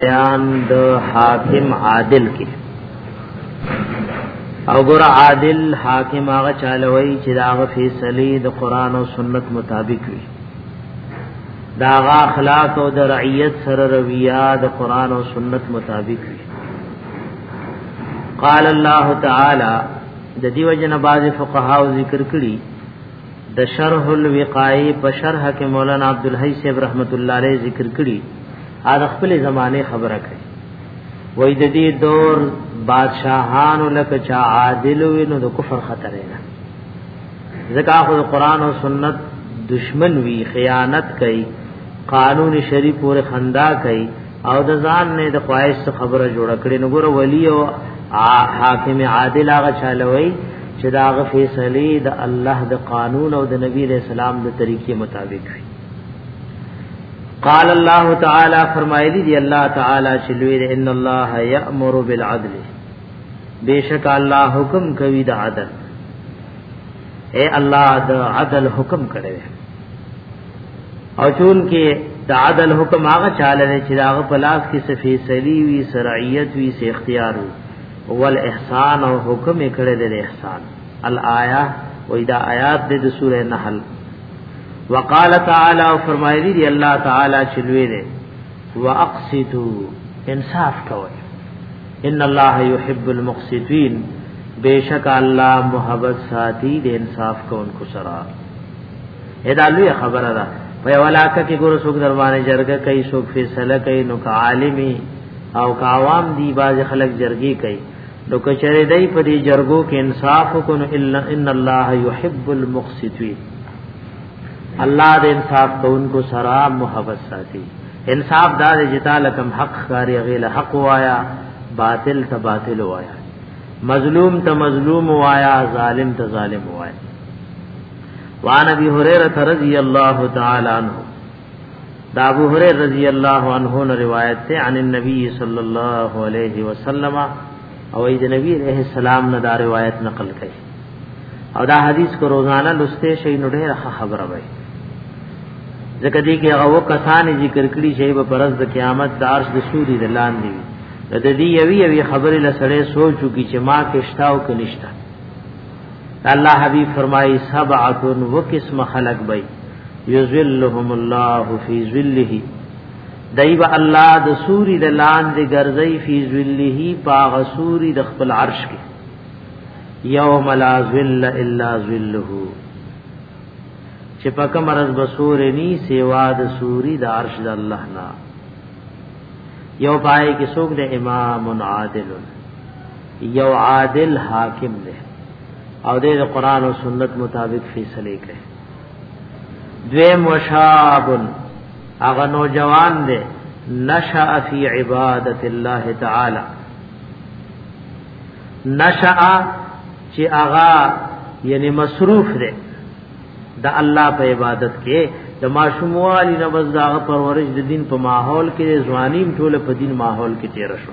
بیان د حاکم عادل کې او ګور عادل حاکم هغه چالووي چې دا هغه فیصله د قران او سنت مطابق وي دا هغه اخلاق او د رعیت سره رویه د قران او سنت مطابق وي قال الله تعالی د دیو جن باز فقها ذکر کړي د شرح الوقای په شرح کې مولانا عبدالحی صاحب رحمت الله علیه ذکر کړي ا د خپل زمانه خبره کوي وای د دې دور بادشاہانو لکه چا عادل وي نو د کفر خطر نه ځکه خو قرآن او سنت دشمن وی خیانت کوي قانون شریف پورې خندا کوي او د ځان نه د خواهش خبره جوړ کړي نو ګور ولی او حاکم عادل هغه چالوي چې دا غ فیصله د الله د قانون او د نبی له سلام د طریقې مطابق وي قال الله تعالی فرمایلی دی الله تعالی چې لوی دی ان الله یامر بالعدل بیشک الله حکم کوي د عدل اے الله د عدل حکم کړی او چون کې د عدل حکم هغه چاله دی چې داغه پلاس کې صفی سلی وی سرعیت وی سه اختیار وی ول احسان او حکم کړه د احسان الایا و اذا آیات د سوره نحل وقال تعالی او فرمایلی دی الله تعالی چې لوی دی واقسطو انصاف کوئ ان الله يحب المقسطين بیشک الله محبت ساتي د انصاف کوونکو سره دا لوی خبره ده په یو علاقه کې ګورو څوک در باندې جرګه کوي څوک فیصله کوي نو که عالمي او که عوام دی باز خلک جرګي کوي نو که چېرې دای په دې جرګو کې انصاف وکړو نو الا ان الله يحب المقسطين الله دې انصاف کوونکو سره محبت ساتي انصاف دا دې جتا لکم حق خاري غیله حق وایا باطل ته باطل وایا مظلوم ته مظلوم وایا ظالم ته ظالم وایا وان ابي هريره رضی الله تعالی عنہ دا ابو هريره رضی الله عنه نے روایت سے عن النبي صلی الله علیه وسلم او اې د نبی علیہ السلام نے دا روایت نقل کړي او دا حدیث کو روزانہ لسته شي نو ډېر خبره وي ځکه دې کې هغه کسان ذکر کړي چې په پرز د قیامت د عرش د سوري د لاندې د دې یوي یوي خبرې لسړې سوچو کې چې ما کې شتاو کې نشتا الله حبیب فرمایي سبعه و قسم خلق بي یذلهم الله فی ذله دایب الله د سوري د لاندې ګرځي فی ذله پاغ سوري د خپل عرش کې یوم لا ذل الا ذله چې پکه مرز بسور ني سیوا د سوري د عرش د الله نه یو پای کې څوک د امام عادل یو عادل حاکم دی او د قران او سنت مطابق فیصله کوي دوی مشاب اغه نوجوان دی نشأ فی عبادت الله تعالی نشأ چې اغا یعنی مصروف دی د الله په عبادت کې د ماشوموالي نه بس دا پرورش د دین په ماحول کې ځوانیم ټوله په دین ماحول کې تیر شو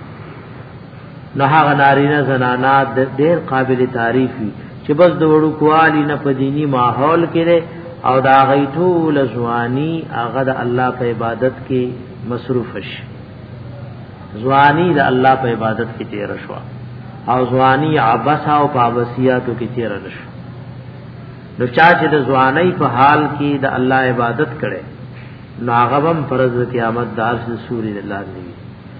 نه هغه نارینه زنانا ډېر قابل تعریف وي چې بس د وړو کوالي نه په دینی ماحول کې او دا غي ټول ځواني هغه د الله په عبادت کې مصروف شي ځواني د الله په عبادت کې تیر شو او ځواني عبس او پابسیاتو کې تیر شو نو چا چې د ځواني په حال کې د الله عبادت کړي نو هغه هم فرض قیامت دار سوري الله دی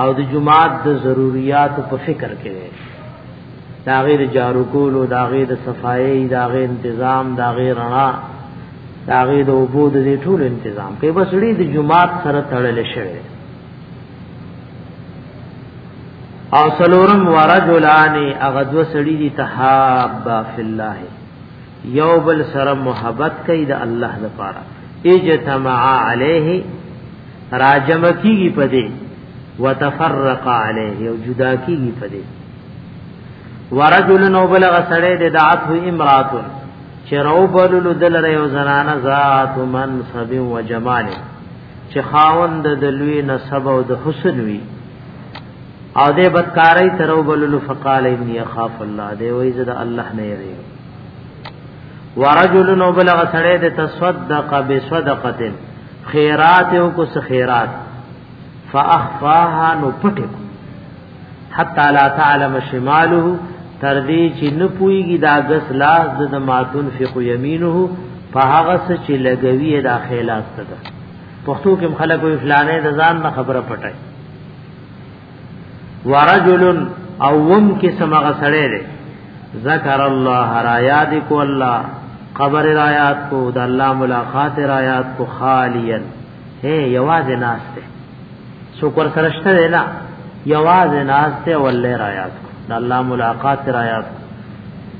او د جماعت د ضرورت په فکر کې دی دا غیر جارو کولو دا غیر صفایي دا غیر تنظیم دا غیر رڼا دا غیر د وبو د ټول تنظیم کې بس لري د جماعت سره تړل شوی او سلورم ورجلان اغدو سړی دي تحاب فی الله یو بل سره محبت کوي د الله لپاره اجتماع علیه راجم کیږي په دې وتفرق عليه او جدا کیږي په دې ورجل نو بلغ سړې د دعته امراتن چې روبل لدل ر یو زنانه ذات منصب و جمال چې خاوند د لوی نسب او د حسن وی او دې بدکارای تر روبل فقال انی اخاف الله دې وای زه د الله نه یری ورجل نو بلغ سړې د تصدق بصدقه خیرات او کو سخیرات فاخفاها نو پټه حتا لا تعلم شماله تر دې چې نه پويږي دا غس لاس د ماتون فی یمینه په هغه څه چې لګوي دا خیلات ده پښتو کې خلک وی فلانه د ځان نه خبره پټای ورجل او وم کې سمغه سړی دی ذکر الله را یاد کو الله قبر را یاد کو د الله ملاقات را یاد کو خالیا هي یواز ناس ته شکر سرشته دی نه یواز ناس ته ولې را یاد کو د الله ملاقات را یاد کو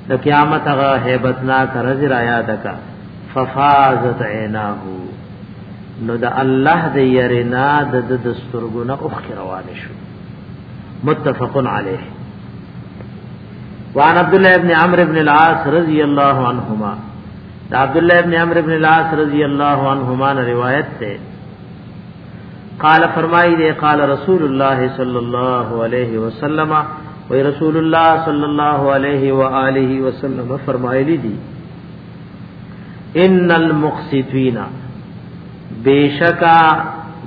د قیامت هغه hebat نا کرز را یاد کا ففازت عیناه نو د الله د يرنا د د سترګونه اوخ روان شو متفق عليه وعن عبد الله ابن عمرو ابن العاص رضی الله عنهما دا عبد الله ابن عمرو ابن العاص رضی الله عنهما نے روایت تے قال فرمائی دے قال رسول اللہ صلی اللہ علیہ وسلم و رسول اللہ صلی اللہ علیہ وآلہ وسلم فرمائی لی دی ان المقسطین بیشکا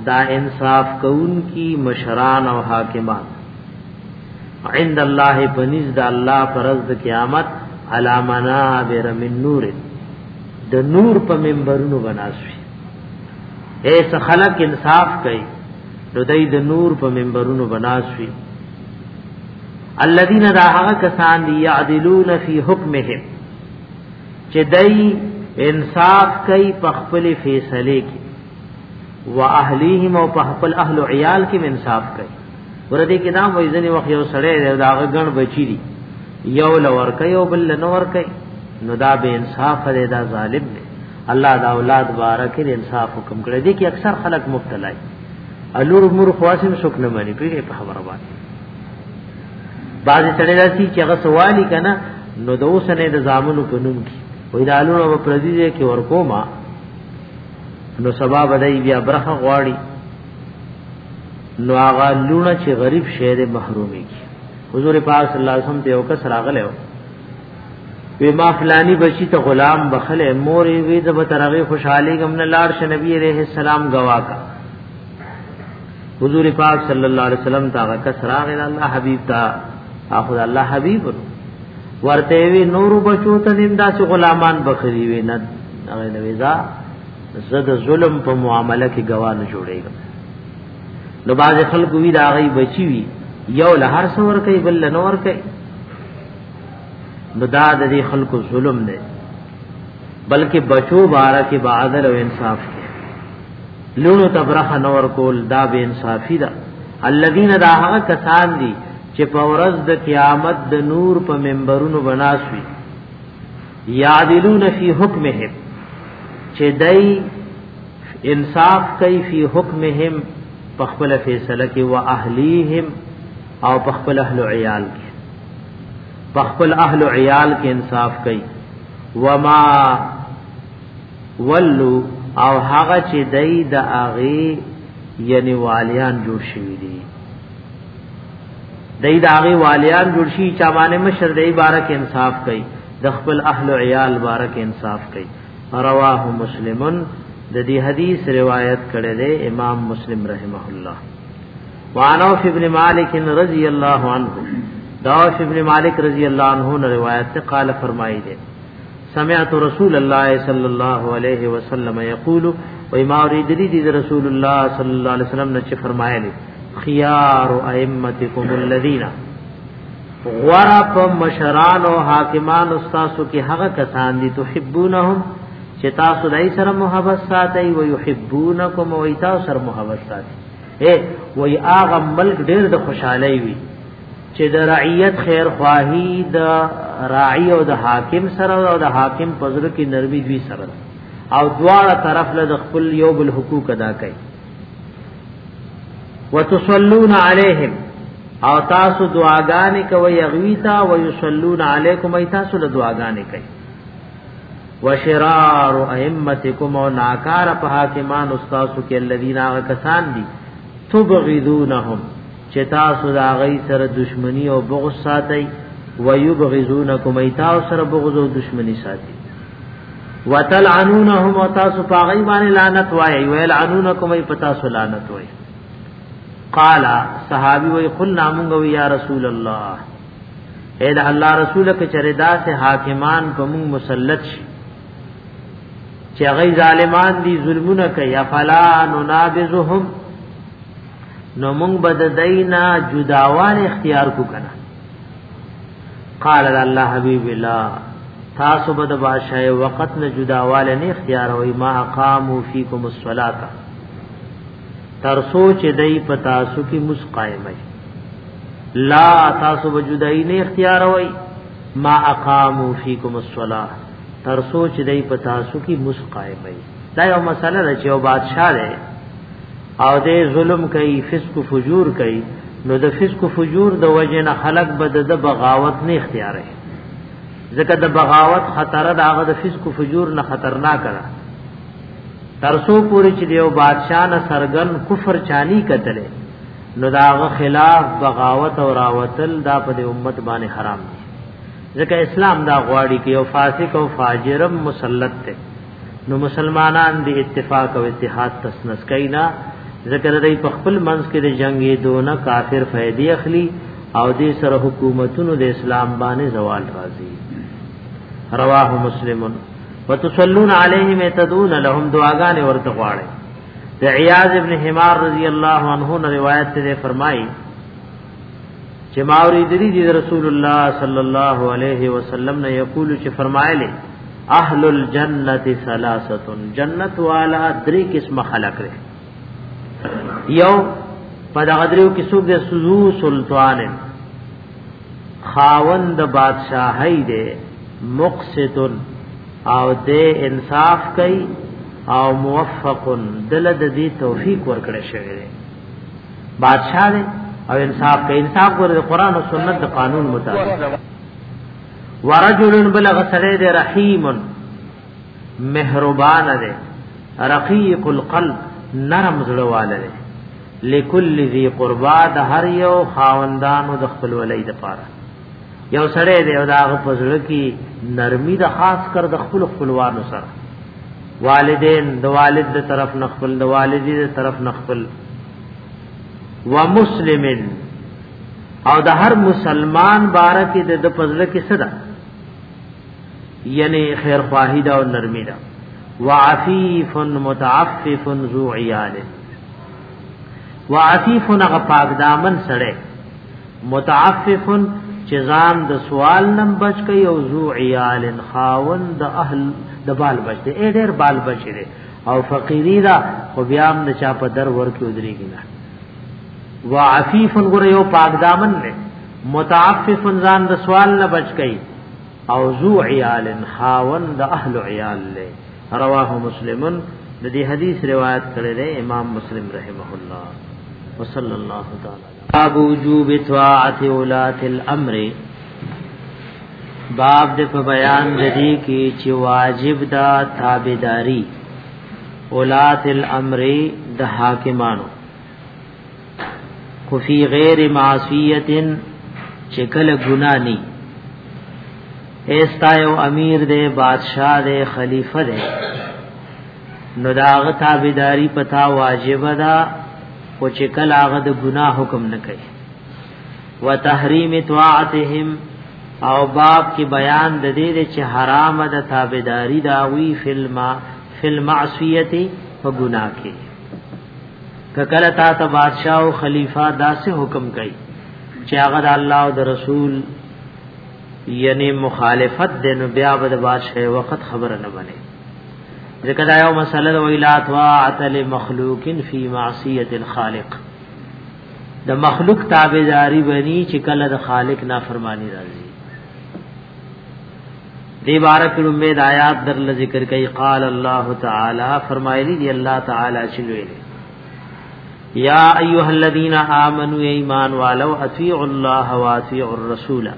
دا انصاف کون کی مشران او حاکمان عند الله پنیز دا الله پرز د قیامت علامنا بیر من نور د نور په منبرونو بناسوي ایس خلق انصاف کوي نو دای د نور په منبرونو بناسوي الذين دا هغه کسان دي يعدلون في حکمهم چې دای انصاف کوي په خپل فیصله کې و اهلیهم او په خپل اهل او عیال کې انصاف کوي ورته کې دا وایي ځنی وخت یو سړی دی دا غګن بچی دی یو لور کوي او بل نور کوي نو دا به انصاف دی دا ظالم دی الله دا اولاد بارک دې انصاف حکم کړی دی کې اکثر خلک مبتلا دي الور مور خواسم شک نه مانی پیږي په خبره باندې بعضی سړی داسي چې هغه سوالی کنه نو د اوسنه د زامنو په نوم کې وې دا لونه په پردي دي کې ورکوما نو سبا بدای بیا برخه غواړي نو هغه لونه چې غریب شهر محرومي کی حضور پاک صلی الله علیه وسلم ته یو کس راغله وی ما فلانی بچی ته غلام بخله مور وی د بترغه خوشحالي غم نه لاړ ش نبی عليه السلام گواکا حضور پاک صلی الله علیه وسلم تا کس راغی الله حبیب تا اخو الله حبیب ورته وی نور بچو ته نیم داسې غلامان بخری وی نه هغه نویزا زد ظلم په معاملې کې گواهه جوړیږي نو باز خلک وی دا غي بچی وی یو له هر څور کوي بل نه ور کوي نو دا د دې خلکو ظلم دی بلکې بچو بارا کې بعدل او انصاف لونو تبرخ نور کول دا به انصافی ده الذين دا هغه کسان دي چې په ورځ د قیامت د نور په منبرونو بناسوي یادلون فی حکمهم چې دای انصاف کوي فی حکمهم په خپل فیصله کې وا اهلیهم او په خپل اهل عیال کې په خپل اهل عیال کې انصاف کوي وما ولو او هغه چې دای د اغه یعنی والیان جوړ شوی دی دای د اغه والیان جوړ شي چې باندې مشر دی بارک انصاف کوي د خپل اهل او عیال بارک انصاف کوي رواه مسلمن د دې حدیث روایت کړی دی امام مسلم رحمه الله وانوف ابن مالک رضی الله عنه داوش ابن مالک رضی الله عنه روایت ته قال فرمایي دی سمعت رسول الله صلی الله علیه وسلم یقول و ما اوریدلی دی رسول الله صلی الله علیه وسلم نه چې فرمایلی خيار ائمتكم الذين غورا په مشران او حاکمان استادو کې هغه کسان دي تحبونهم چې تاسو دای سره محبت ساتي او يحبونکم او تاسو سره محبت ساتي اے وای هغه ملک ډېر د خوشحالي وي چې د رعیت خیر خواهی د راعی او د حاکم سره او د حاکم پزر کې نرمي دوی سره او دواړه طرف له خپل یو بل حقوق ادا کوي وتصلون علیهم او تاسو دعاګانې کوي یغویتا ويصلون علیکم ای تاسو له دعاګانې کوي وشرار ائمتکم او ناکار په حاکمان استادو کې الذين کسان دي تبغضونهم چې تاسو دا غي سره دشمنی او بغض ساتي ويبغضونکم ایتاو سره بغض او دشمنی ساتي وتلعنونهم او تاسو پاغي باندې لعنت وایي ويلعنونکم ای پتا سو لعنت وایي قال صحابي وی قلنا مونږ وی یا رسول الله اے دا الله رسول کې چردا سے حاکمان په مونږ مسلط شي چې غي ظالمان دي ظلمونه کوي فلا ننابذهم نو مونږ بد دینا جداوال اختیار کو کنه قال الله حبیب الله تاسو بد بادشاہ وقت نه جداوال نه اختیار وای ما قامو فیکم الصلاه تر سوچ دی پتا سو کی مس قائم لا تاسو بجدای نه اختیار وای ما اقامو فیکم الصلاه تر سوچ دی پتا سو کی مس قائم دا یو مسله ده چې او بادشاہ ده او دې ظلم کوي فسق او فجور کوي نو د فسق او فجور د وجه نه خلق به د بغاوت نه اختیاري ځکه د بغاوت خطر د هغه د فسق او فجور نه خطرناک ده ترسو پوری چې یو بادشاہ نه سرګن کفر چانی کتلې نو دا هغه خلاف بغاوت او راوتل دا په دې امت باندې حرام دي ځکه اسلام دا غواړي کې یو فاسق او فاجرم مسلط ته نو مسلمانان دی اتفاق او اتحاد تسنس کینا ذکر دی په خپل منځ کې د جنگي دونه کافر فائدې اخلي او دې سره حکومتونو د اسلام باندې زوال راځي رواه مسلمون وتصلون علیهم تدون لهم دعاګانې ورته غواړي د عیاض ابن حمار رضی الله عنه روایت ته فرمایي چې ما اوریدلی دی رسول الله صلی الله علیه وسلم نه یقول چې فرمایلی اهل الجنه ثلاثه جنت والا درې قسم خلق لري یو په دغه درو کې څوک د سوزو سلطان خاوند بادشاہي دی مقسط او د انصاف کوي او موفق دل د دې توفیق ورکړی شوی دی بادشاہ دی او انصاف کوي انصاف ګور د قران او سنت د قانون مطابق ورجل بلغ سره دی رحیم مهربان دی رقیق القلب نرم زړه والے لکل ذی قربا د هر یو خاوندانو د خپل ولید لپاره یو سړی دی او داغه پزړه کې نرمي د خاص کر د خپل خپلوانو سره والدین د والد د طرف نخپل د والدی د طرف نخپل و مسلمن او د هر مسلمان باره کې د پزړه کې صدا یعنی خیر خواهی دا او نرمی دا وعفیف متعفف ذو عیال وعفیف هغه پاک دامن سره متعفف چې ځان د سوال نم بچ کوي او ذو عیال خاون د اهل د بال بچ دی اې ډېر بال بچ دی او فقیری دا خو بیا هم د چا په در ورکې ودرېږي نه وعفیف ګره یو پاک دامن دی متعفف ځان د سوال نه بچ کوي او ذو عیال خاون د اهل عیال له رواه مسلمن د دې حدیث روایت کړی دی امام مسلم رحمه الله وصلی الله تعالی باب وجوب طاعت اولات الامر باب د په بیان د دې کې چې واجب دا تابعداري اولات الامر د حاکمانو خو فی غیر معصیت چې کله ګنا ني ایستا یو امیر دی بادشاہ دی خلیفہ دی نو داغه تابعداري پتا واجب ده خو چې کله هغه د ګناه حکم نه کوي وتحریم طاعتهم او باب کې بیان د دې چې حرام ده تابعداري دا وی فلما فل معصیت په ګناه کې کله تا ته بادشاہ او خلیفہ داسې حکم کوي چې هغه د الله او د رسول یعنی مخالفت دینو بیا به د بادشاہ وخت خبره نه بنه ذکر آیو مسئلہ دا ویلا طاعت لمخلوق فی معصیت الخالق د مخلوق تابعداری بنی چې کله د خالق نافرمانی راځي دی بارک امید آیات در ذکر کوي قال الله تعالی فرمایلی دی الله تعالی چې لوی یا ایها الذین آمنوا ایمان والو اطیعوا الله واطیعوا الرسول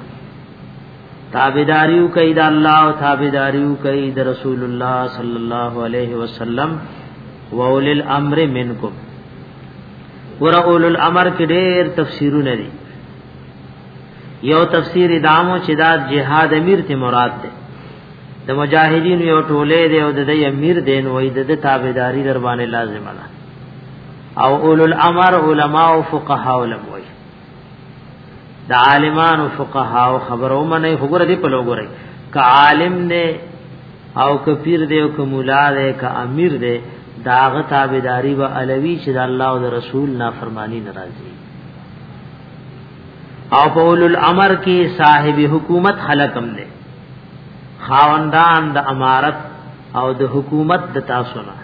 تابعداریو کوي د الله او تابعداریو کوي د رسول الله صلی الله علیه وسلم واول الامر منکم ور اول الامر کې ډېر تفسیرونه دي یو تفسیر دامو چې دا جهاد امیر ته مراد ده د مجاهدین یو ټوله دی او د دې امیر دین وای د تابعداري در باندې لازمه ده او اولو الامر علما او فقها علماء د عالمانو فقها او خبرو منه خبره دی په لوګوري ک عالم نه او ک پیر دی او ک مولا دی ک امیر دی داغه تابعداري و علوي چې د الله او د رسول نافرمانی ناراضي او په اول الامر کې صاحب حکومت خلقم نه خاوندان د امارت او د حکومت د تاسو نه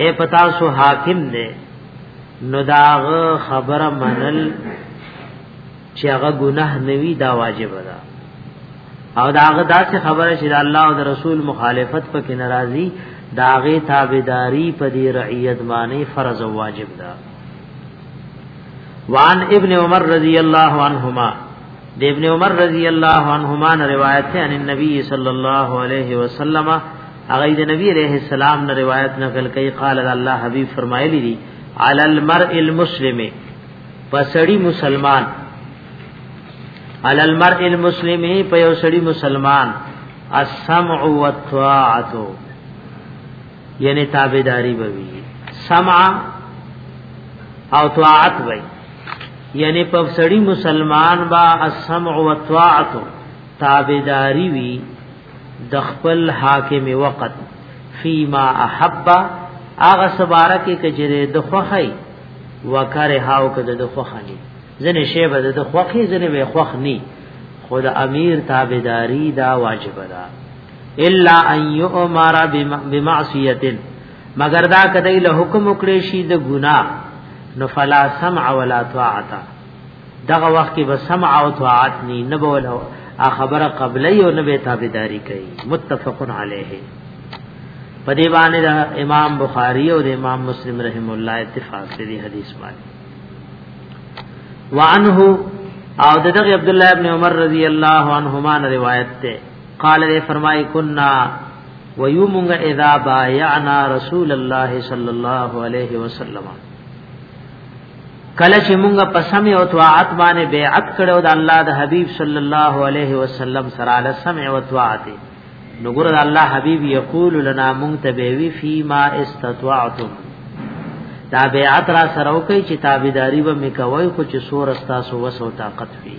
اے پتا سو حاکم نه نو داغ خبره منل چې هغه ګناه نوي دا واجب ده او داغه داسې خبره چې د الله او د رسول مخالفت پکې ناراضي داغه تابعداري په دې رعیت باندې فرض او واجب ده وان ابن عمر رضی الله عنهما د ابن عمر رضی الله عنهما روایت ہے ان النبي صلی الله علیه وسلم هغه د نبی عليه السلام نه روایت نقل کوي قال الله حبيب فرمایلی دي على المرء المسلم پسړی مسلمان على المرء المسلم په یو سړی مسلمان السمع والطاعه یعنی تابعداری بوي سمع او طاعت وای یعنی په سړی مسلمان با السمع والطاعه تابعداری وی د خپل حاکم وقت فيما احب اغه سباره کې کجره د خوخی وکره هاو کده د خوخنی ځنه شی به د خوخی ځنه به خوخنی خود امیر تابعداری دا واجب ده الا ان یؤمر بمعصیه مگر دا کدی له حکم وکړي شي د ګناه نو فلا سمع ولا طاعت دغه وخت کې به سمع او طاعت ني نه بوله ا خبره قبلې او نه به تابعداري کوي متفق علیه په دې باندې د امام بخاری او د امام مسلم رحم الله اتفاق دې حدیث باندې وعنه او دغه عبد الله ابن عمر رضی الله عنهما روایت ده قال دې فرمای کنا ويومغ اذا بايعنا رسول الله صلى الله عليه وسلم کله چې موږ په سمع او طاعت باندې بیعت کړو د الله د حبیب صلی الله علیه وسلم سره له سمع او طاعت نو ګور الله حبیب یقول لنا موږ ته بیوی فی ما استطعتم دا بیعت را سره وکي چې تابعداري به میکوي خو چې سور استاسو وسو طاقت وي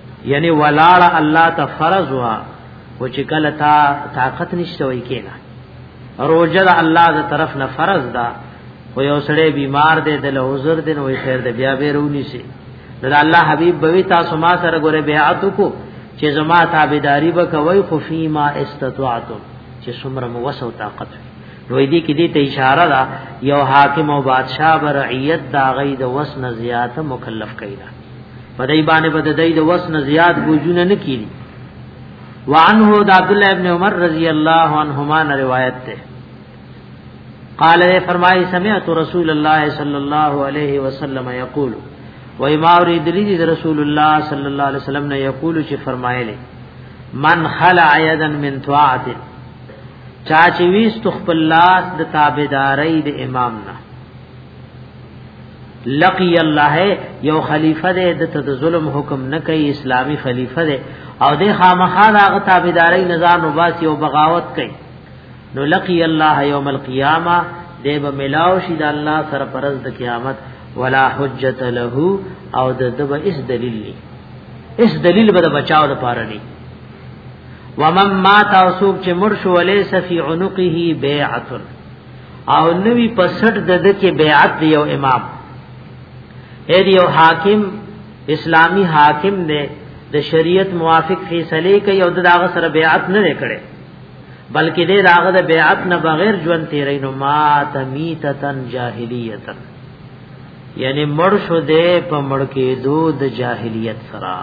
یعنی ولاړه الله ته فرض وا او چې کله تا طاقت نشته وای کېنا روزه د الله د طرف نه فرض ده خو یو سړی بیمار دی د له عذر دی نو خیر دی بیا به رونی شي د الله حبیب بوي تاسو ما سره ګوره بیعت کو چې زما تابعداري وکوي خو فيما استطعتم چې څومره مو وسو طاقت وي نو دې کې دې ته اشاره ده یو حاکم او بادشاہ برعیت دا غي د وس نه زیاته مکلف کړي په دای باندې په دای د وس نه زیات بوجونه نه کیږي وعنه د عبد الله ابن عمر رضی الله عنهما روایت ده قال نے فرمائی سمعت رسول اللہ صلی اللہ علیہ وسلم یقول و ما اريد لي رسول الله صلی الله علیه وسلم نے یقول چې فرمایلی من خلع یدا من طاعت چا چې ویست خپل لاس د تابعداري د امام نه لقی الله یو خلیفہ دې د ته ظلم حکم نه کوي اسلامی خلیفہ دې او دې خامخا هغه تابعداري نظام وباسي او بغاوت کوي نو لقی الله یوم القیامه دې به ملاو شي د الله سره پرز د قیامت ولا حجت له او د دب اس دلیل لی اس دلیل به بچاو لپاره نه ومن ما تاسو چې مرشو ولې سفی عنقه بیعه او نوی په سټ د د کې بیعت دی یو امام اې دی یو حاکم اسلامی حاکم دی د شریعت موافق فیصله کوي او دغه سره بیعت نه کړي بلکې دې داغه د بیعت نه بغیر ژوند تیرې نو ما تمیتتن جاهلیتن یعنی مړ شو دې په مړ کې دو د جاهلیت سره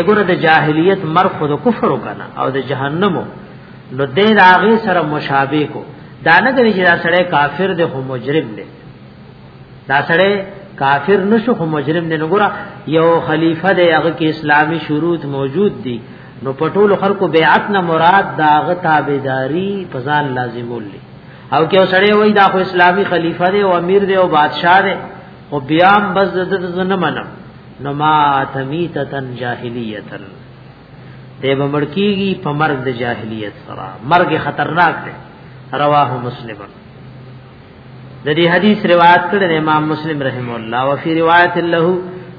اګوره د جاهلیت مر خود کفر وکنه او د جهنمو نو دې راغي سره مشابه کو دا نه کوي چې دا سړی کافر دی خو مجرم دی دا سړی کافر نشو خو مجرم دی نګوره یو خلیفہ دی هغه کې اسلامی شروط موجود دي نو پټول خلکو بیعت نه مراد داغه تابعداري پزان لازمول دي او کې سړی وای دا خو اسلامی خلیفہ دی او امیر دی او بادشاہ دی او بیام بس د نه منم نو ما تمیتتن جاهلیتن دی به مړ کیږي په مرګ د جاهلیت سره مرګ خطرناک دی رواه مسلم د دې حدیث روایت کړی امام مسلم رحم الله او فی روایت له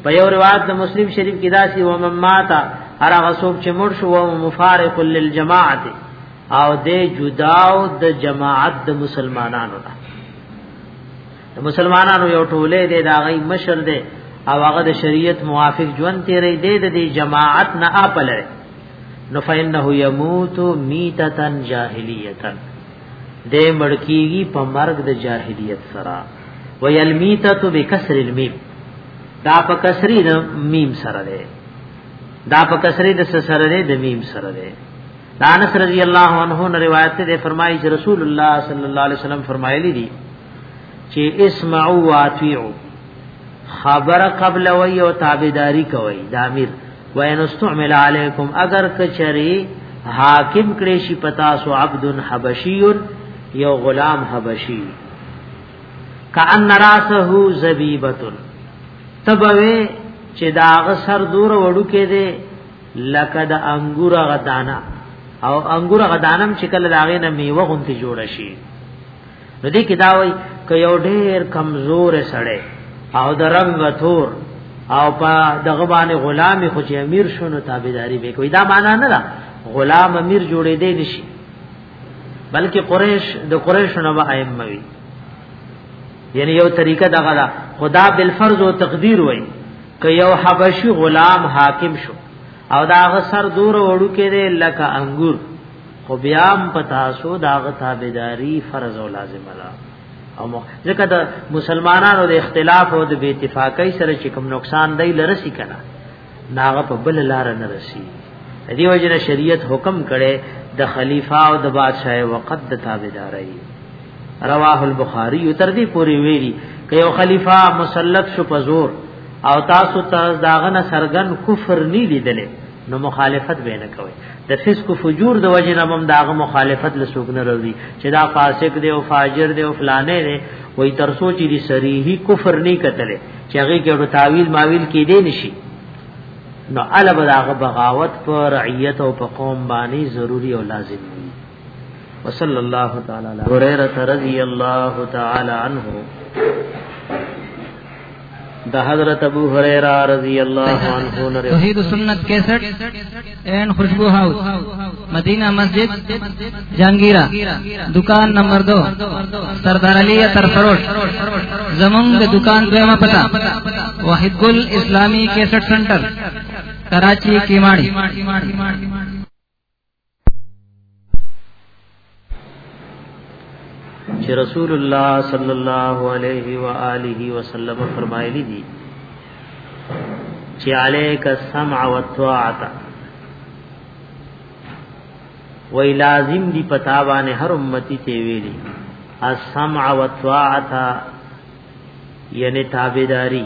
په یو روایت د مسلم شریف کې داسي و من ماتا هر هغه څوک چې مړ شو او مفارق للجماعت او دې جداو د جماعت د مسلمانانو نه د مسلمانانو یو ټوله دی دا غي مشر دی او هغه د شریعت موافق ژوند تیرې دی د دې جماعت نه اپل نو فینه یموت میتتن جاهلیتن د مړکیږي په مرګ د جاهلیت سره ویلمیتت بکسر المیم دا په کسری د میم سره دی دا په کسری د سره دی د میم سره دی دانس رضی الله عنه روایت ده فرمایي چې رسول الله صلی الله علیه وسلم فرمایلی دي چې اسمعوا واطيعوا خبر قبل وي او تابعداري کوي د امیر وان استعمل علیکم اگر کچری حاکم کړي شي پتا سو عبد حبشي یو غلام حبشي کأن راسه زبیبتن تبوي چې داغ سر دور وړو کې دي لکه د انګور غدانا او انګور غدانم چې کله داغې نه میوه غونتی جوړ شي نو دې کې دا وایي ک یو ډیر کمزور سړی او د رنگ تور او په دغه باندې غلامي خو چې امیر شونه تابعداري به کوي دا معنا نه ده غلام امیر جوړې دی نشي بلکې قریش د قریش نه به ائمه وي یعنی یو طریقه دغه دا خدا بالفرض او تقدیر وای ک یو حبشي غلام حاکم شو او دا غسر دور وړو کې لکه انګور خو بیا هم پتا سو دا غتابداري فرض او لازم ده او ځکه د مسلمانانو د اختلاف او د بی اتفاقۍ سره چې کوم نقصان دی لرسي کنه ناغه په بل لار نه رسی دی وجه شریعت حکم کړي د خلیفہ او د بادشاہ وقت د تابعداري رواه البخاری تر دې پوری ویری ک یو خلیفہ مسلط شو پزور او تاسو ته داغه نه سرګن کفر نه لیدلې نو مخالفت به نه کوي د فسق فجور د وجه نه هم داغه مخالفت لسوګ نه راوي چې دا فاسق دی او فاجر دی او فلانه دی وای تر سوچ دي صریحي کفر نه کتلې چې هغه کې ورو تعویل ماویل کې دی نشي نو علب داغه بغاوت پر رعیت او په قوم باندې ضروری او لازم دی وصلی الله تعالی علی هريره رضی الله تعالی عنه د حضرت ابو هريره رضی الله عنه نه توحید سنت 61 اینڈ خوشبو ہاؤس مدینہ مسجد جہانگیرہ دکان نمبر 2 سردار علی تر فروش زمونږ د دکان دویمه پتا واحد ګل اسلامی 61 سنټر کراچی کیماړي چې رسول الله صلی الله علیه و آله وسلم فرمایلی دي چې علیک السمع والطاعه وی لازم دی پتا باندې هر امتی ته ویلي السمع والطاعه یعنی تابعداري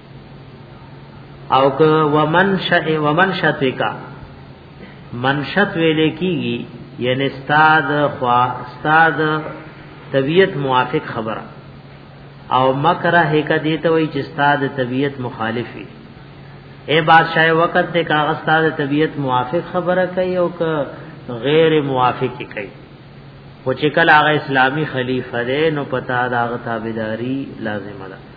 او که ومن شئ ومن شتکا منشت ویلې کیږي یعنی استاد خوا استاد طبیعت موافق خبره او مکره هک دیته وای چې استاد طبیعت مخالفي اے بادشاہ وقت ته کا استاد طبیعت موافق خبره کوي او که غیر موافق کوي او چې کله هغه اسلامی خلیفہ دی نو پتا دا غ تابعداري لازم ده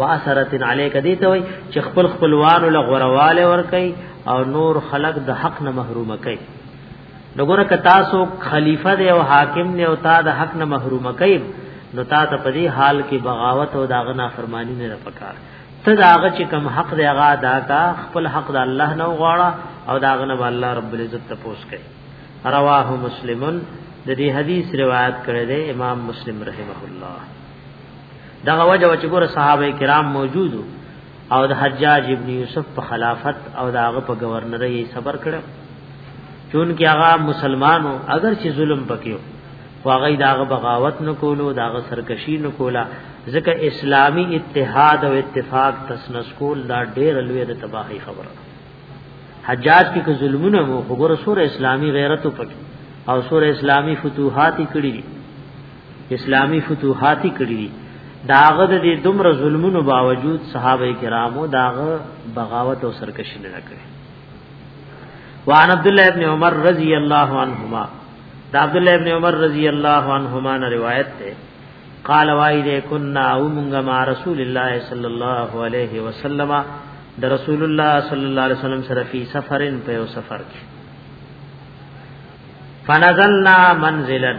واثرت علیک دې ته وای چې خپل خپلوانو له غورواله ور کوي او نور خلق د حق نه محروم کوي نګوره ک تاسو خلیفہ دی او حاکم دی او تا د حق نه محروم کوي نو تا ته په دې حال کې بغاوت او داغه نافرمانی نه پکار ته داغه چې کم حق دی هغه ادا کا خپل حق د الله نه غواړه او داغه نه الله رب العزت ته پوس کوي رواه مسلمن د دې حدیث روایت کړی دی امام مسلم رحمه الله دغه وجه چې ګوره صحابه کرام موجودو او د حجاج ابن یوسف په خلافت او د هغه په گورنرۍ یې صبر کړو چون کې هغه مسلمانو اگر چې ظلم پکيو واغې داغه بغاوت نه کولو داغه سرکشي نه کولا ځکه اسلامی اتحاد او اتفاق تسنس کول دا ډېر لوی د تباہی خبره حجاج کې کوم ظلمونه وو خبره سور اسلامی غیرت پکې او سور اسلامی فتوحات کړی اسلامی فتوحاتی کړی دي داغه د دې دومره ظلمونو باوجود صحابه کرامو داغه بغاوت او سرکشی نه کړی وعن عبد الله ابن عمر رضی الله عنهما دا عبد الله ابن عمر رضی الله عنهما نے روایت ته قال وای دې کنا او مونږه ما رسول الله صلی الله علیه وسلم د رسول الله صلی الله علیه وسلم سره فی سفرن په یو سفر کې فنزلنا منزلن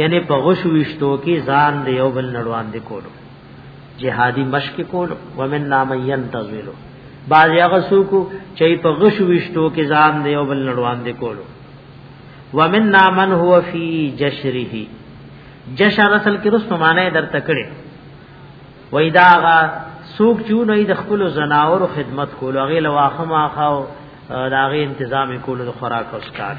یعنی په غشو وشتو کې ځان د یو بل نړوان دی کولو جهادي مشق کولو ومن نام ينتظرو بعض هغه څوک چې په غشو وشتو کې ځان د یو بل نړوان دی کولو ومن نام هو فی جشره جشر اصل کې رسو معنی در تکړه وای دا غا سوق چون د خپل زناور خدمت کول هغه لواخه ما خاو دا غي تنظیم کول د خوراک او سکاک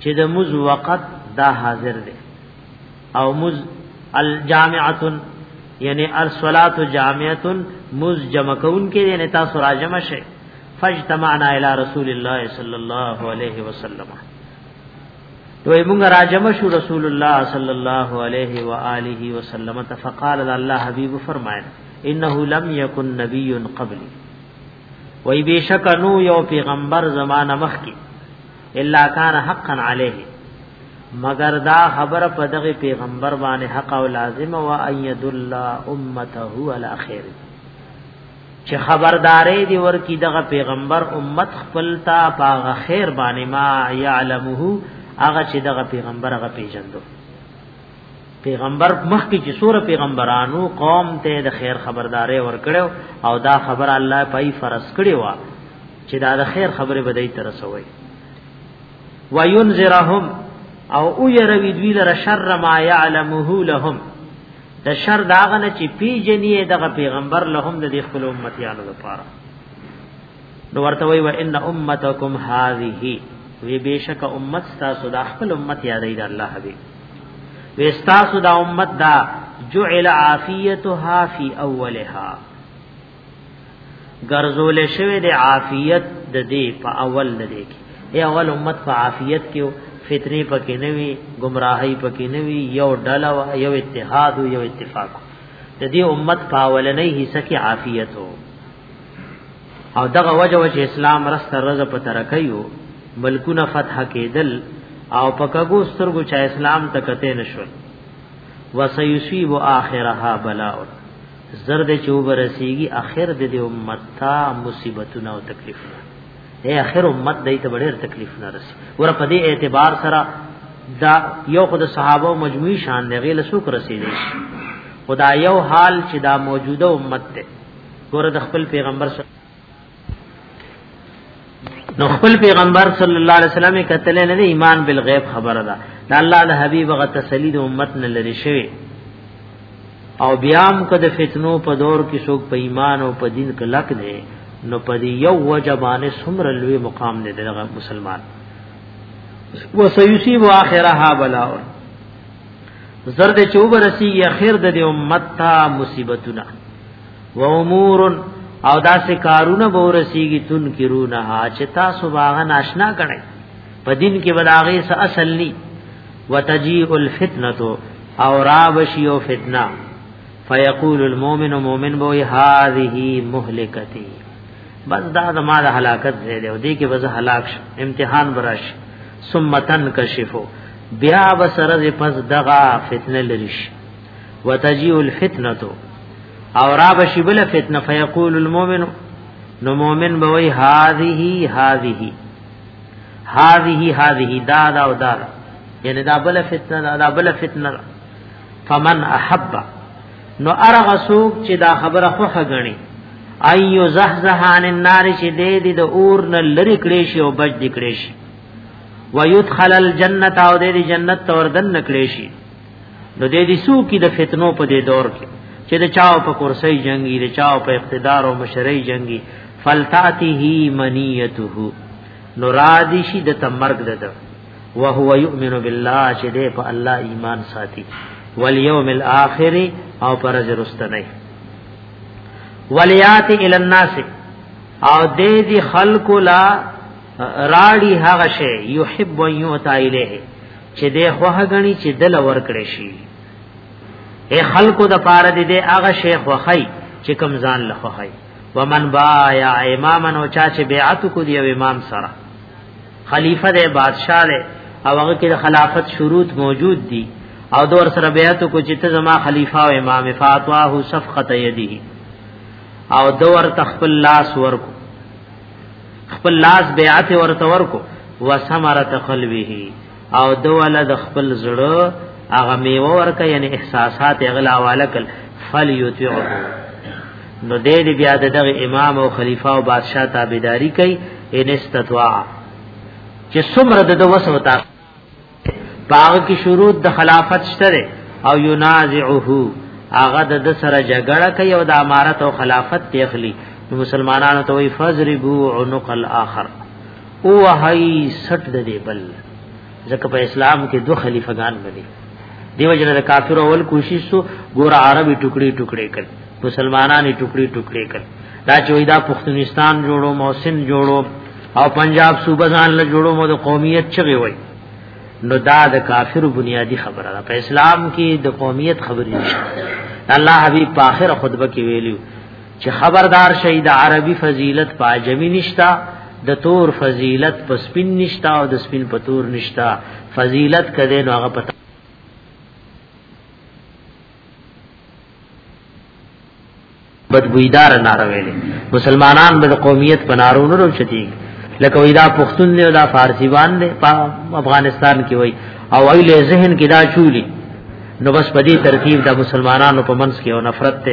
چې د مز وقت دا حاضر دی او مز الجامعه یعنی الصلات جامعه مز جمع کون کې یعنی تاسو راجم شئ فاجتمعنا الى رسول الله صلی الله علیه وسلم دوی مونږ راجم شو رسول الله صلی الله علیه و آله وسلم تفقال الله حبیب فرمایل انه لم یکن نبی قبلی وای بشک نو یو پیغمبر زمانه مخ کی الا کان حقا علیه مگر دا خبر په دغه پیغمبر باندې حق او لازم او اید الله امته علی خیر چې خبردارې دی ورکی دغه پیغمبر امت خپل تا پاغه خیر باندې ما یعلمه هغه چې دغه پیغمبر هغه پیژندو پیغمبر مخکې چې سور پیغمبرانو قوم ته د خیر خبرداري ورکړو او دا خبر الله پای فرض کړی و چې دا د خیر خبره بدای تر رسوي وینذرهم او او يروي دوی لره شر ما يعلمه لهم د شر داغه نه چې پیجنې دغه پیغمبر لهم د خپل امتیانو لپاره نو ورته وی و ان امتکم هذه وی بشک امت تاسو د خپل امت یادې د الله حبیب وستاسو دا امت دا جعل عافیتها فی اولها ګرځول شوی د عافیت د دې په اول د دې کې ای اول امت په عافیت کې فتنه پکې نه وي گمراهي پکې نه وي یو ډله یو اتحاد یو اتفاق د دې امت په اولنې حصہ کې عافیت وو او دغه وجه وجه اسلام رست رضا په ترکیو ملکونه فتح کېدل او په کګو سترګو چا اسلام ته کته نشول وسيصيب اخرها بلاء زرد چوب رسیږي اخر د دې امت ته مصیبتونه او تکلیفونه اے اخر امت دای ته ډېر تکلیف نه رسي ور په دې اعتبار سره دا یو خود صحابه مجموعي شان دی غیله سوک رسیدي خدا یو حال چې دا موجوده امت ته ګوره د خپل پیغمبر سره نو خپل پیغمبر صلی الله علیه وسلم کتل نه ایمان بالغیب خبره ده د الله د حبیب غ تسلی د امت نه لري شوی او بیام کد فتنو په دور کې څوک په ایمان او په دین کې لک دی نو په یو وجبانه سمر لوی مقام دی دغه مسلمان وسيصيب اخرها بلاء زرد چوب رسی اخر د دې امت ته مصیبتونه و امور او دا سه کارونه به رسیږي تن کیرونه چې تاسو باغ ناشنا کړي په دین کې بلاغه سه اصل ني وتجيء الفتنه او را بشي او فتنه فيقول المؤمن مؤمن بو هذه مهلكتي بس دا زما د هلاکت زیاده او دې کې بز هلاک امتحان براش ثم تنكشف بیا بسر دی پس دغا فتنه لریش وتجیء الفتنه او را بشی بل فتنه فیقول المؤمن نو مؤمن بوئی هذه هذه هذه هذه دا دا او دا یعنی دا بل فتنه دا بل فتنه فمن احب نو ارغه سوق چې دا خبره خوخه غني ايو زحزح عن النار چې دې دې د اور نه لری کړې شي او بچ دې کړې شي ويدخل الجنه او دې دې جنت تور دن نکړې شي نو دې دې سو کې د فتنو په دې دور کې چې د چاو په کرسي جنگي د چاو په اقتدار او مشرۍ جنگي فلتاته منيته نو را دي شي د تمرګ دده وهو يؤمن بالله چې دې په الله ایمان ساتي واليوم الاخر او پر زرستنه وليات الى الناس او دې دي خلق لا راړي هغه شی يحب يوتا الیه چې دې خوه غني چې دل ور کړې شي اے خلق د پاره دې هغه شی خوخی چې کم ځان له خوخی ومن با یا امامن او چا چې بیعت کو دی او امام سره خلیفہ دے بادشاہ دے او هغه کې د خلافت شروط موجود دي او دور سره بیعت کو چې ته زما خلیفہ او امام فاتواه صفقه یده او دور تخپل لاس ورکو خپل لاس بیعت ورته ورکو وسمرت قلبه او دوله د خپل زړه هغه میوه ورکه یعنی احساسات اغلا والکل فلیطعه نو دې دې بیا دغه امام او خلیفہ او بادشاہ تابعداري کوي ان استطاع چې څومره د وسو تا باغ کی شروع د خلافت شته او ينازعه هغه د سره جګړه کوي او د امارت او خلافت تخلي مسلمانانو ته وی فزربو عنق الاخر او هاي سټ د دې بل ځکه په اسلام کې دوه خلیفګان بني دیو جن د کافر اول کوشش سو ګور عربي ټوکړي ټوکړي کړ مسلمانانې ټوکړي ټوکړي کړ دا چې وای دا پښتونستان جوړو محسن جوړو او پنجاب صوبه ځان له جوړو مو د قومیت چغي وای نو دا د کافر بنیادی خبره ده په اسلام کې د قومیت خبرې نشته الله حبیب په اخر خطبه کې ویلو چې خبردار شي د عربي فضیلت په عجمی نشتا د تور فضیلت په سپین نشتا او د سپین په تور نشتا فضیلت کده نو هغه پتا بدبویدار ناره ویلې مسلمانان به قومیت په نارونو روچتي لکه وای دا پښتون دی دا فارسی باندې په افغانستان کې وای او ویلې ذهن کې دا چولی نو بس په دې ترتیب د مسلمانانو په منځ کې او نفرت ته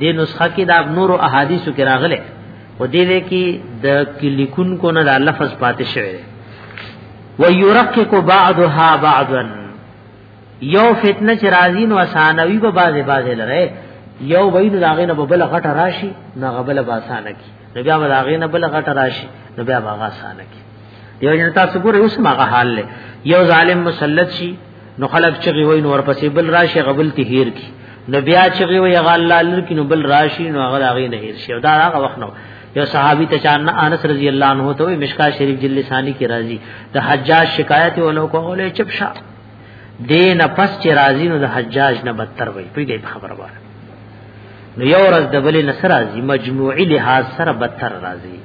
دې نسخه کې دا نور احادیثو کې راغله او دې دې کې د کلیکون کو نه د لفظ پاتې شوی و یرقق بعضها بعضا یو فتنه چې راځي نو اسانوي به بازه بازه لره یو وین داغه نه بل غټه راشي نه غبل باسانه کی نو بیا داغه نه بل غټه راشي نو بیا باغ اسانه کی دیو جن تاسو ګورئ اوس ماغه حال له یو ظالم مسلط شي نو خلق چغي وای نو ورپسې بل راشي غبل تهیر کی نو بیا چغي وای غ الله لکه نو بل راشي نو هغه هغه نه هیر شي دا هغه وخت نو یو صحابي ته چان انس رضی الله عنه ته مشکا شریف جلد ثانی کی راضی د حجاج شکایت ولو کوله چپ شا دین پس چې راضی نو د حجاج نه بدتر وای پیږي خبر وره نو یو ورځ د بلې نصر راضی مجموعي لحاظ سره بدتر راضی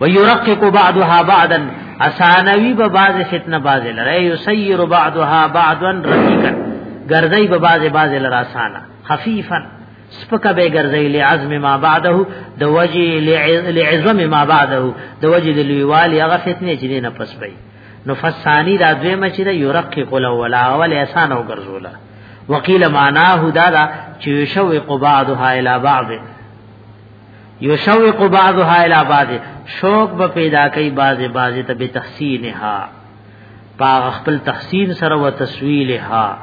ويرقق بعضها بعضا اسانوي به بعض فتنه بعض لره يسير بعضها بعضا رقيقا ګرځي به بعض بعض لره اسانه خفيفا سپکه به ګرځي لعزم ما بعده د وجه لعزم ما بعده د وجه د لویوالي هغه فتنه چې نه پس پي نو فسانی دا دوی مچې دا یورقی قول ولا اول احسان او ګرځولا وقیل معناه دا چې یشوق بعضها الی بعض یشوق بعضها الی بعض شوق به پیدا کوي بعض بعض ته به تحسینها پاغ خپل تحسین سره و تسویلها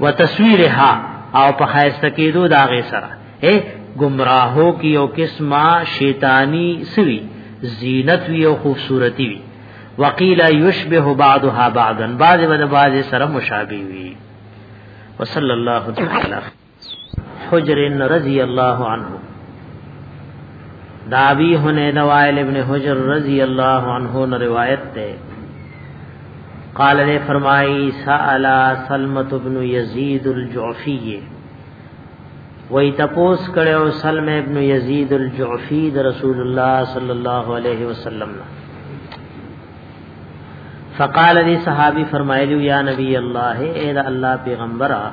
و تسویلها او په خیسته کېدو داغه سره اے گمراهو کی یو قسمه شیطانی سوی زینت وی او خوبصورتی وی وقیل یشبه بعضها بعضا بعض و بعض سره مشابه وی وصلی الله تعالی حجر رضی الله عنه دا ابي حنيد وائل ابن حجر رضی الله عنه نے روایت تے قال نے فرمائی سأل سلمت ابن يزيد الجعفي وی تپوس کړه او سلم ابن يزيد الجعفي د رسول الله صلی الله علیه وسلم نه فقال دی صحابی فرمایلی یا نبی الله اے دا الله پیغمبره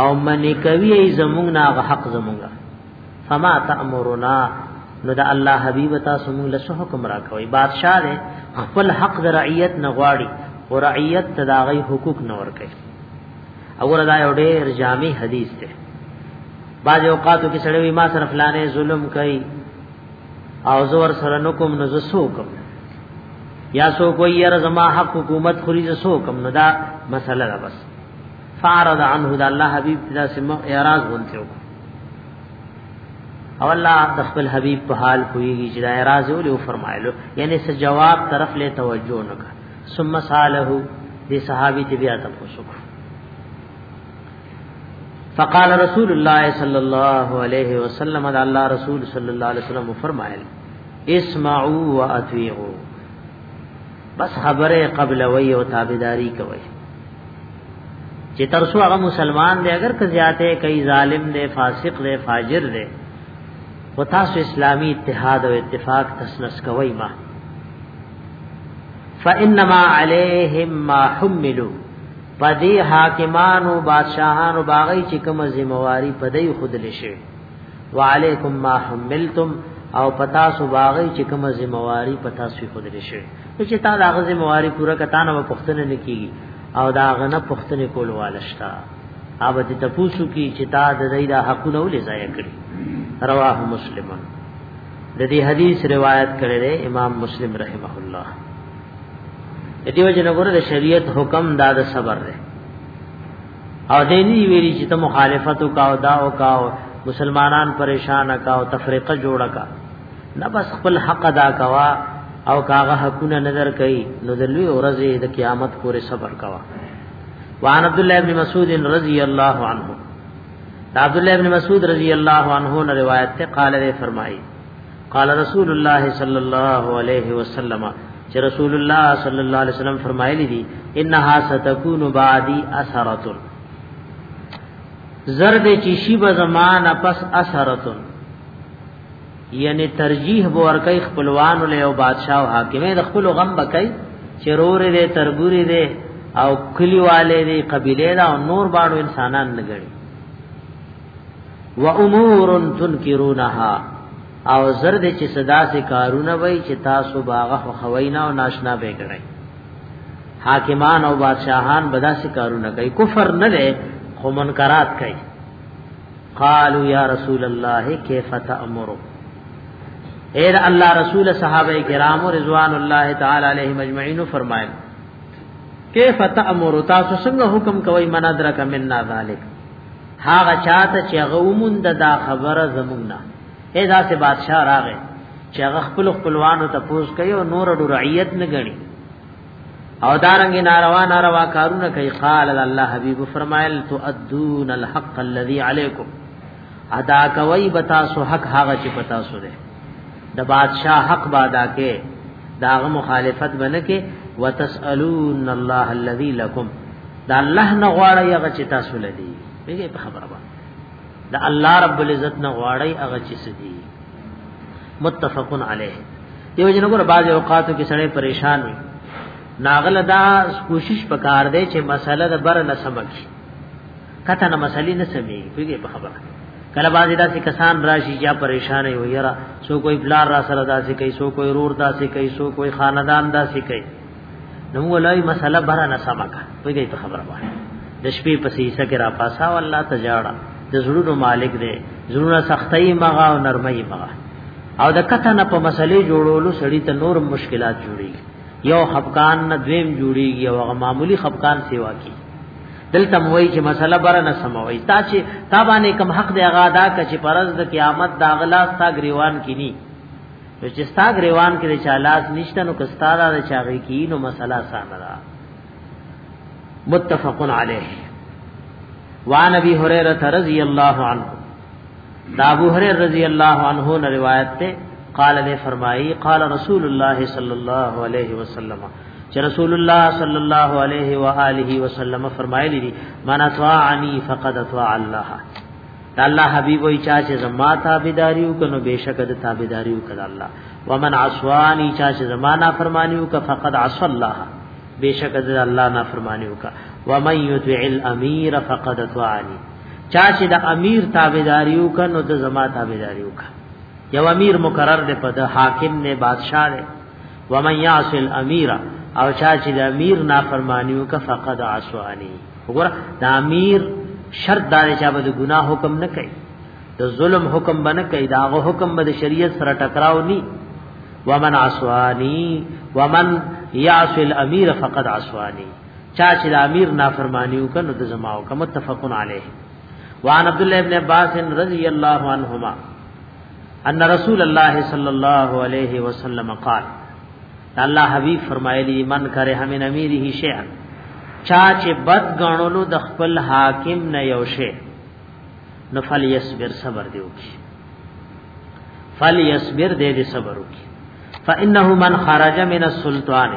او منی کوي ای زمونږ نه هغه حق زمونږ فما تأمرنا نو دا الله حبیب تاسو مونږ له حکم را کوي بادشاہ دې خپل حق د رعیت نه غواړي او رعیت ته دا غي حقوق نه ور کوي او دا یو ډېر جامع حدیث دی بعض اوقاتو کې سړی ما سره فلانه ظلم کوي او زور سره نکم نو زسوکم یا سو کوئی یرزما حق حکومت خوري زسوکم نو دا مسله ده بس فارض عنه د الله حبيب دا سم اعراض غونته وکړه او الله د خپل حبيب په حال کوي چې دا اعراض ولې فرمایلو یعنی څه جواب طرف له توجه نه کړ ثم ساله دې صحابي ته بیا تاسو کو فقال رسول الله صلی الله علیه وسلم دا الله رسول صلی الله علیه وسلم فرمایل اسمعوا واطيعوا بس خبره قبل وی او تابعداري کوي چې تر څو هغه مسلمان دی اگر که زیاته کوي ظالم دی فاسق دی فاجر دی و تاسو اسلامی اتحاد او اتفاق تسنس کوي ما فانما عليهم ما حملوا پدې حاکمانو بادشاهانو باغی چې کوم ذمہواری پدې خود لشي وعلیکم ما حملتم او پتا سو باغی چې کوم ذمہواری پتا سو خود لشي چې تا دا غو ذمہواری پورا کتا نه پښتنه نکېږي او دا غنه پښتنه کول والشتا اوبه ته تاسو کی چې تا د دې د حقونه ولې ضایع کړی رواه مسلم د دې حدیث روایت کړی دی امام مسلم رحمه الله دې وجه نه ګوره د شریعت حکم دا د صبر دی او دې نه ویلي چې ته مخالفت وکاو دا وکاو مسلمانان پریشان کا او تفریقه جوړ کا نه بس خپل حق ادا کوا او کاغه حقونه نظر کوي نو د لوی ورځې د قیامت پورې صبر کوا وعن عبد الله بن مسعود رضی الله عنه عبد الله بن مسعود رضی الله عنه نے روایت ته قال نے فرمائی قال رسول الله صلی الله علیه وسلم چې رسول الله صلی الله علیه وسلم فرمایلی دي انها ستكون بعدي اثرت زرد چې شی به زمانہ پس اثرت یعنی ترجیح به ورکه خپلوان له او بادشاہ او حاکمه د خپل غم بکای چرور دې تربوري دې او کلیواله دې قبيله دا نور باړو انسانان نه غړي و امور تنکرونها او زرد چې صدا سے کارونه وای چې تاسو باغه خوینا او ناشنا به کړی حاکمان او بادشاہان بدا سے کارونه کوي کفر نه ده خو منکرات کوي قالو یا رسول الله کیف تامرو اے اللہ رسول صحابہ کرام رضوان اللہ تعالی علیہ مجمعین فرمائے کیف تامر تاسو څنګه حکم کوي من ادرک مننا ذالک هغه چاته چې هغه وموند دا خبره زمونږ نه ادا سه بادشاہ راغې چې هغه خپل خپلوانو ته پوس کوي او نور ډو رعیت نه غړي او دارنګ ناروا ناروا کارونه کوي قال الله حبيب فرمایل تو ادون الحق الذي عليكم ادا کوي بتا سو حق هغه چې پتا سو ده د بادشاہ حق بادا کې داغه مخالفت بنه کې وتسالون الله الذي لكم دا الله نه غواړي هغه چې تاسو لدی بګي په خبره باندې دا الله رب العزت نه غواړي هغه چې سدي متفقن علیه دیو جن کو بعض اوقاتو کې سړی پریشان وي ناغل دا کوشش پکار دی چې مسله د بر نه سمکي کته نه مسلې نه سمي پیږي په خبره کله باندې داسې کسان راشي یا پریشان وي یرا سو کوئی بلار را سره داسې کوي سو کوئی رور داسې کوي سو کوئی خاندان داسې کوي نو ولای مسله بره نه سمکا پیږي په خبره وای د شپې په سیسه کې را پاسا والله تجاړه د زړونو مالک دی زړونه سختي مغا او نرمي مغا او د کته نه په مسلې جوړولو سړی ته نور مشکلات جوړي یو خفقان نه دویم جوړيږي او معمولی خفقان سیوا کی دلته موي چې مسله بر نه سموي تا چې تا باندې کم حق دی هغه ادا کړي چې پرز د قیامت دا غلا ستا گریوان کینی نو چې ستا گریوان کې د چالاس نشته نو کستا دا د چاغي کی نو مسله سانه ده متفق علیه وعن ابي هريره رضی الله عنه دا ابو هريره رضی الله عنه نه روایت ته قال نے فرمائی قال رسول الله صلی الله علیه وسلم چې رسول الله صلی الله علیه و آله وسلم فرمایلی دي من اطاعنی فقد اطاع الله دا الله حبیب وی چا چې زما تابعداریو کنو بشک د تابعداریو کړه الله ومن عصوانی چا چې زما نافرمانیو ک فقد عصى الله بشک د الله نافرمانیو ک ومن یطع الامیر فقد اطاعنی چا چې د امیر تابعداري وکړ نو د زما تابعداري وکړ یو امیر مقرر دی په د حاکم نه بادشاہ دی ومن یعص الامیر او چا چې د امیر نافرمانی وکړ فقد عصانی وګوره د امیر شرط دار چې به د ګناه حکم نه کوي د ظلم حکم بنه کوي دا غو حکم به د شریعت سره ټکراو ني ومن عصوانی ومن یعص الامیر فقد عصوانی چا چې امیر نافرمانی وکړو د زما او کوم متفقون علیه وان عبد الله ابن عباس رضی الله عنهما ان رسول الله صلی الله علیه وسلم قال الله حبیب فرمایلی من کرے ہم امیره شیئا چا چې بد غنولو د خپل حاکم نه یو شی نو فل یصبر صبر دی وکي فل یصبر دې دې صبر وکي فانه من خرج من السلطان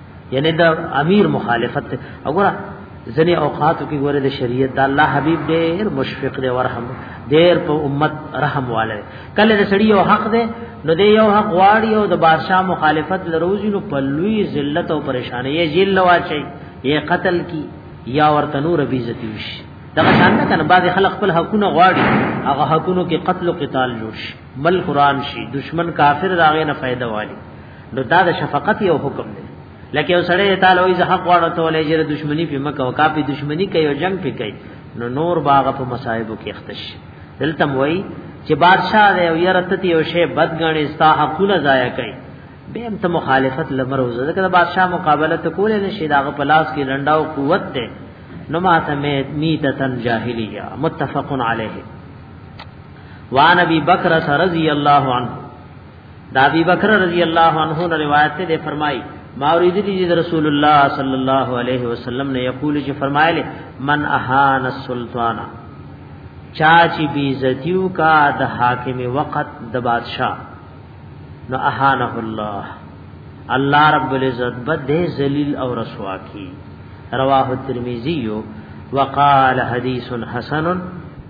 یعنی دا امیر مخالفت ته وګوره ځنې اوقاتو کې ګوره د شریعت د الله حبیب ډېر مشفق دی ورحم ډېر په امت رحم والے کله د سړی یو حق دی نو دی یو حق غواړي او د بادشاہ مخالفت لروزي نو په لوی ذلت او پریشانې یې جیل واچي یې قتل کی یا ورته نور بي عزت وشي دا شان نه کنه بعض خلک خپل حقونه غواړي هغه حقونو کې قتل او قتال جوړ شي بل قران شي دشمن کافر راغې نه فائدہ والی نو دا د شفقت یو حکم دی لکه یو سړی تعالی وي زه حق واړو ته ولې جره دشمنی په مکه او کاپي دشمنی کوي او جنگ پی کوي نو نور باغ په مصايبو کې اختش دلته وای چې بادشاہ دی او يرتتی او شی بدګنې ستا حقونه ضایع کوي به هم ته مخالفت لمر او زده کړه بادشاہ مقابله ته کولې نشي داغه پلاس کې لنډاو قوت ده نو ماته میتتن جاهلیه متفق علیه وان ابي بکر رضی الله عنه دا ابي بکر رضی الله عنه نے روایت سے فرمائی ما اريد دي رسول الله صلی الله علیه وسلم نے یقول چې فرمایله من اهان السلطان چا چې بی عزتیو کا د حاکم وقت د بادشاہ نو اهانه الله الله رب العزت بده ذلیل او رسوا کی رواه الترمذی وقال حدیث حسن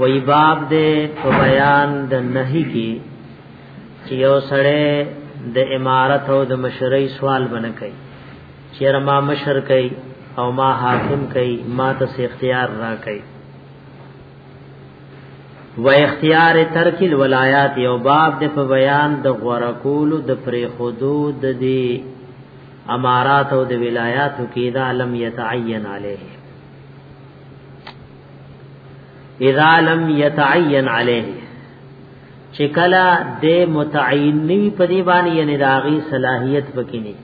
وی باب دې په بیان د نهي کې چې یو سړی د امارت او د مشرۍ سوال بنه کوي چې ما مشر کوي او ما حاکم کوي ما ته اختیار را کوي و اختیار ترکل ولایات یو باب د په بیان د غورکول د پرې حدود دی امارات او د ولایاتو کې دا لم یتعین علیه اذا لم يتعين عليه چې کله د متعین نی په دی باندې یعنی داغي صلاحیت پکې نه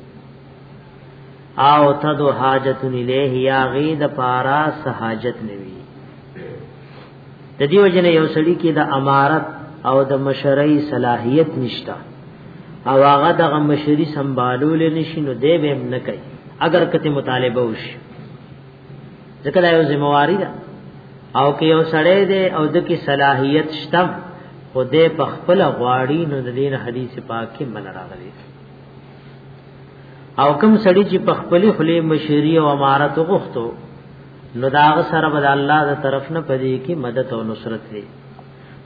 او تدو حاجت الیه یا غی د پارا سہاجت نوی د دیو جن یو سړی کې د امارت او د مشرعی صلاحیت نشتا او هغه د مشری سمبالول نشینو دی به نه کوي اگر کته مطالبه وشي ځکه دا یو ذمہواری ده او که یو سړی دی او د کی صلاحیت شته خو دې په خپل غواړي نو د دین حدیث پاک کې من راغلی او کم سړی چې په خپل خلی مشری او امارت غوښتو نو دا سره بد الله د طرف نه پدې کې مدد او نصرت دی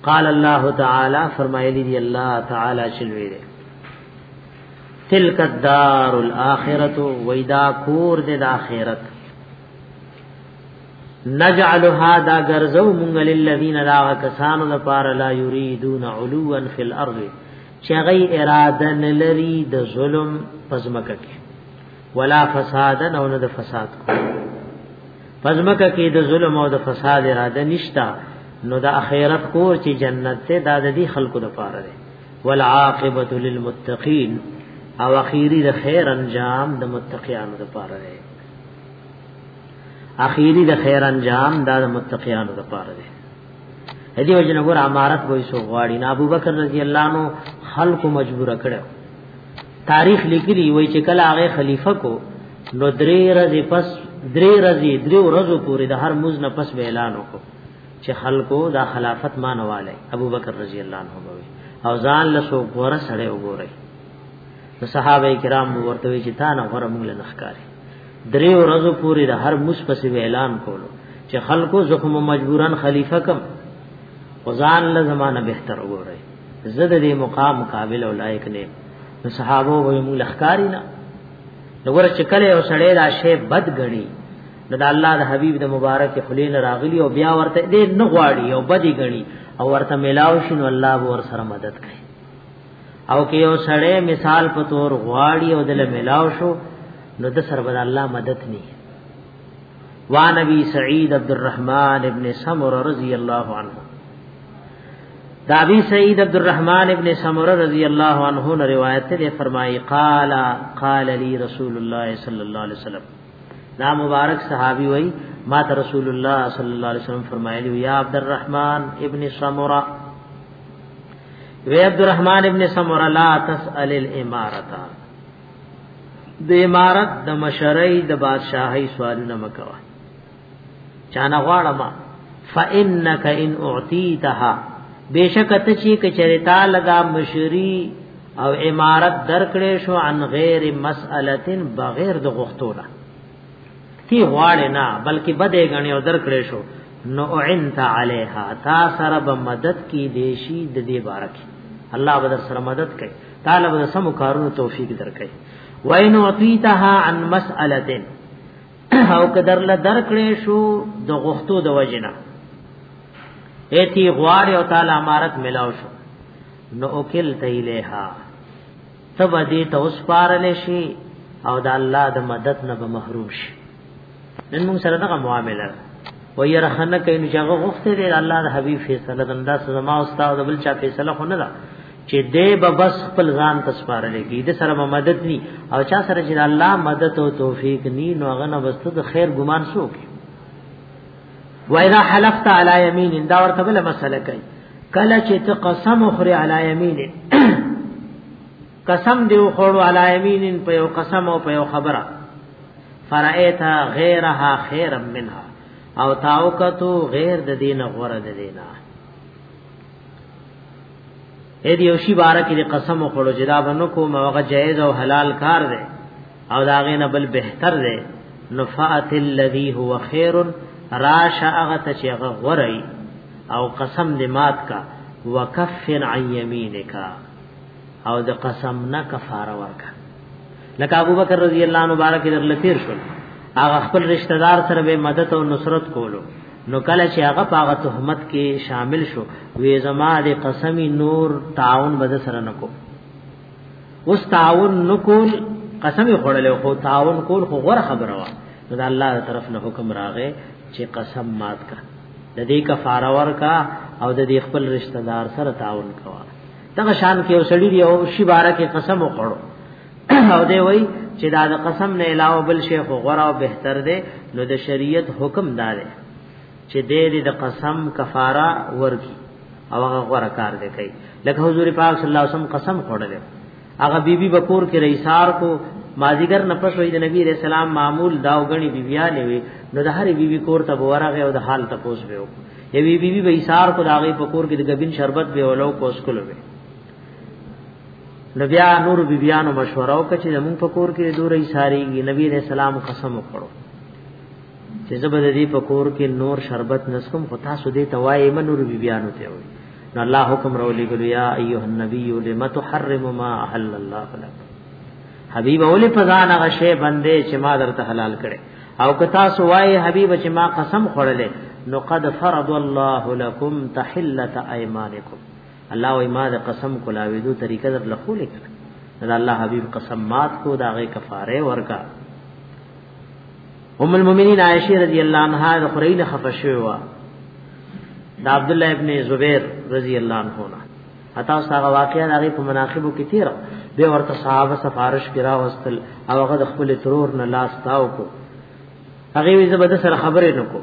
قال الله تعالی فرمایلی دی الله تعالی شلوی دی تلک الدار الاخرت ویدا کور د اخرت نجعلها دا غرزو مونږ للذین لا کسانو لپاره لا یریدون علوا فی الارض چغی اراده نلری د ظلم پزمکه کی ولا فساد او نه د فساد کو پزمکه کی د ظلم او د فساد اراده نشتا نو د اخرت کور چې جنت ته د دې خلکو لپاره دی والعاقبه للمتقین او اخیری د خیر انجام د متقیانو لپاره دی اخیری د خیر انجام دا د متقیانو لپاره دی هدی وجه نګور امارت وای سو غواړي نه ابو بکر رضی الله عنه خلق مجبور کړو تاریخ لیکلی وای چې کله هغه خلیفہ کو نو درې ورځې پس درې ورځې درې ورځې پورې د هر موز نه پس اعلان وکړ چې خلکو دا خلافت مانواله ابو بکر رضی الله عنه بوي او ځان له سو غوړه سره وګوري نو صحابه کرام ورته وی چې تا نه غره موږ له نخکاری درې ورځې پوری د هر مس پسې اعلان کولو چې خلکو زخم مجبورن خلیفہ کم وزان له زمانہ بهتر وګوري زده دې مقام قابل او لایق نه نو صحابه وې موږ لخکاری نه نو ور چې کله او سړی دا شی بد غړي د الله د حبیب د مبارک خلین راغلی او بیا ورته دې نه غواړي او بدی غني او ورته ملاو شنو الله به ور سره مدد کوي او کې یو سړی مثال په تور غواړي او دل ملاو شو نو د سر بد الله مدد نه وا نبی سعید عبد الرحمن ابن سمر رضی الله عنه دا ابي سعيد عبد الرحمن ابن سمره رضی الله عنه نے روایت تے فرمائی قال قال لي رسول الله صلی الله علیه وسلم دا مبارک صحابي وای ما ته رسول الله صلی الله علیه وسلم فرمایلی یا عبد الرحمن ابن سمره وی عبد الرحمن ابن سمره لا تسأل الامارتا د امارت د مشرۍ د بادشاہي سوالونه مکوه چانه غواړم فانک ان اعطیتها بشک ته چې کچری تعالی دا مشری او امارت درکړې شو عن غیر مسالتن بغیر د غختوله تی غواړې نه بلکې بده غنی او درکړې شو نو انت علیها تا سره به مدد کی دیشی د دې بارک الله به سره مدد کوي تعالی به سم کارونو توفیق درکړي وین اعطیتها عن مسالتن او قدر له درکړې شو د غختو د وجنه ایتی غواړي او تعالی امارت ملاو شو نو اوکل تیلها تب دې ته اوس پارل شي او د الله د مدد نه به محروم شي نن موږ سره دغه معاملې و یې رخنه کین چې هغه غوښته دی الله د حبیب فیصله د انداز زما او استاد بل چا فیصله خو نه ده چې دې به بس خپل ځان ته سپارلې کی د سره مدد ني او چا سره چې الله مدد او توفیق ني نو هغه نه بس ته خیر ګمان شو کی وایدا حلفت علی یمین دا ورته بل مسله کوي کله چې ته قسم خوري علی یمین قسم دی خوړو علی یمین په یو قسم او په یو خبره فرایتا غیرها خیر منها او تاوکتو غیر د دینه غره د دینه اې دی یوشي بارا کې قسم وکړو چې دا بنو کوم هغه جایز او حلال کار دی او دا غینه بل بهتر دی نفعت الذی هو خیر راش هغه ته چې هغه غوري او قسم دې مات کا وکفر عن یمینک او د قسم نه کفاره ورکړه لکه ابو بکر رضی الله عنه مبارک در لتیر شول هغه خپل رشتہ دار سره به مدد او نصرت کولو نو کله چې هغه پاغه تهمت کې شامل شو وې زما د قسمی نور تعاون بد سره نکو اوس تعاون نکول قسم خوړل خو تعاون کول خو غره خبره وا نو د الله طرف نه حکم راغې چې قسم مات کا د دې کفاره ورکا او د دې خپل رشتہ دار سره تعاون کوا دغه شان کې وسړي دی او شی بارا کې قسم وکړو او دی وای چې دا د قسم نه علاوه بل شی خو غوړه او بهتر دی نو د شریعت حکم دا دی چې دې د قسم کفاره ورکی او هغه غوړه کار دی کوي لکه حضور پاک صلی الله علیه وسلم قسم خوړل هغه بیبي بکور کې رئیسار کو مازیګر نه پس وې د نبی رسول الله معمول دا وګڼي بیبياله وي نو د هر بیبي کور ته ورغه او د حال تپوس ویو یوی بیبی به ایثار کو داغي پکور کې د غبین شربت به ولو کوس کولو به نبی نور بیبیانو مشوره وکړه چې زمون پکور کې دور ایثاری نبی رسول سلام قسم وکړو چې زبر دې پکور کې نور شربت نسکم خو تاسو دې توای من نور بیبیانو ته وي نو الله حکم رو لګل یا ایه النبی لم تحرم ما احل الله لك حبیب اولی فزان غشه بندې چې ما درته حلال کړي او که تاسو وای حبیب چې ما قسم خوړلې نو قد فرض الله لكم تحلت ايمانكم الله وای ما د قسم کولاویدو طریقه در لخو لیکل دا الله حبیب قسم مات کو دا غي کفاره ورکا ام المؤمنین عائشه رضی الله عنها د خریله خفشوا دا عبد الله ابن زبیر رضی الله عنه اتا ساغه واقعا هغه په مناقبو کې تیر به ورته صحابه سفارش کرا واستل او هغه د خپل ترور نه لاس تاو کو هغه وی زبد سره خبرې نکو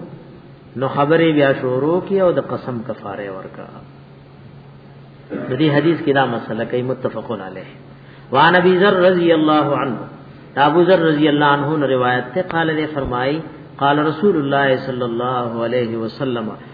نو خبرې بیا شروع کی او د قسم کفاره ورکا د دې حدیث کې دا مسله کوي متفقون علیه وان ابي ذر رضی الله عنه ابو ذر رضی الله عنه روایت ته قال له فرمای قال رسول الله صلی الله علیه وسلم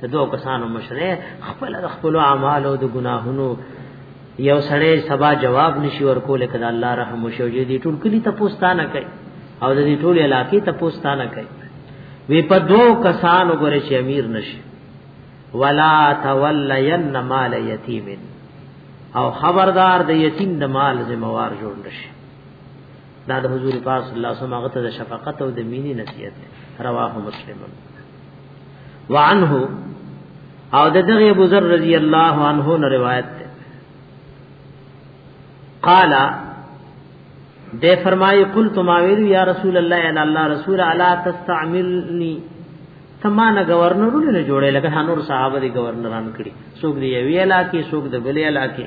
ته دوه کسانو مشره خپل د خپل اعمالو د ګناهونو یو سړی سبا جواب نشي ورکول کده الله رحم وشو دې ټول کلی ته پوستانه کوي او دې ټول علاقې ته پوستانه کوي وی په دوه کسانو ګره چې امیر نشي ولا تولین مال یتیم او خبردار د یتیم د مال ذمہوار جوړ نشي دا د حضور پاک صلی الله علیه وسلم غته د شفقت او د مینې نصیحت رواه مسلمون وعنه او د دغه ابو ذر رضی الله عنه نه روایت ده قال ده فرمای قلت ما ویل یا رسول الله ان الله رسول الا تستعملني تمانه گورنرونه نه جوړه لکه نور صحابه دي گورنران کړي څوک دی ویلا کې څوک د بلې علاقې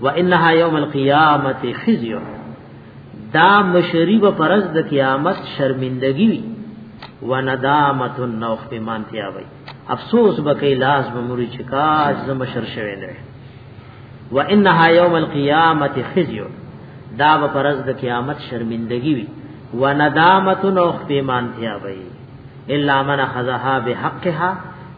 وانها یوم القیامت خزی دا مشری به پرز د قیامت شرمندگی وی و ندامت النوخ په مانتیا وی افسوس بکې لاس به مری چکاش زم شر شوی نه و انها یوم القیامت خزی دا به پرز د قیامت شرمندگی وی و ندامت النوخ په مانتیا وی الا من خذها بحقها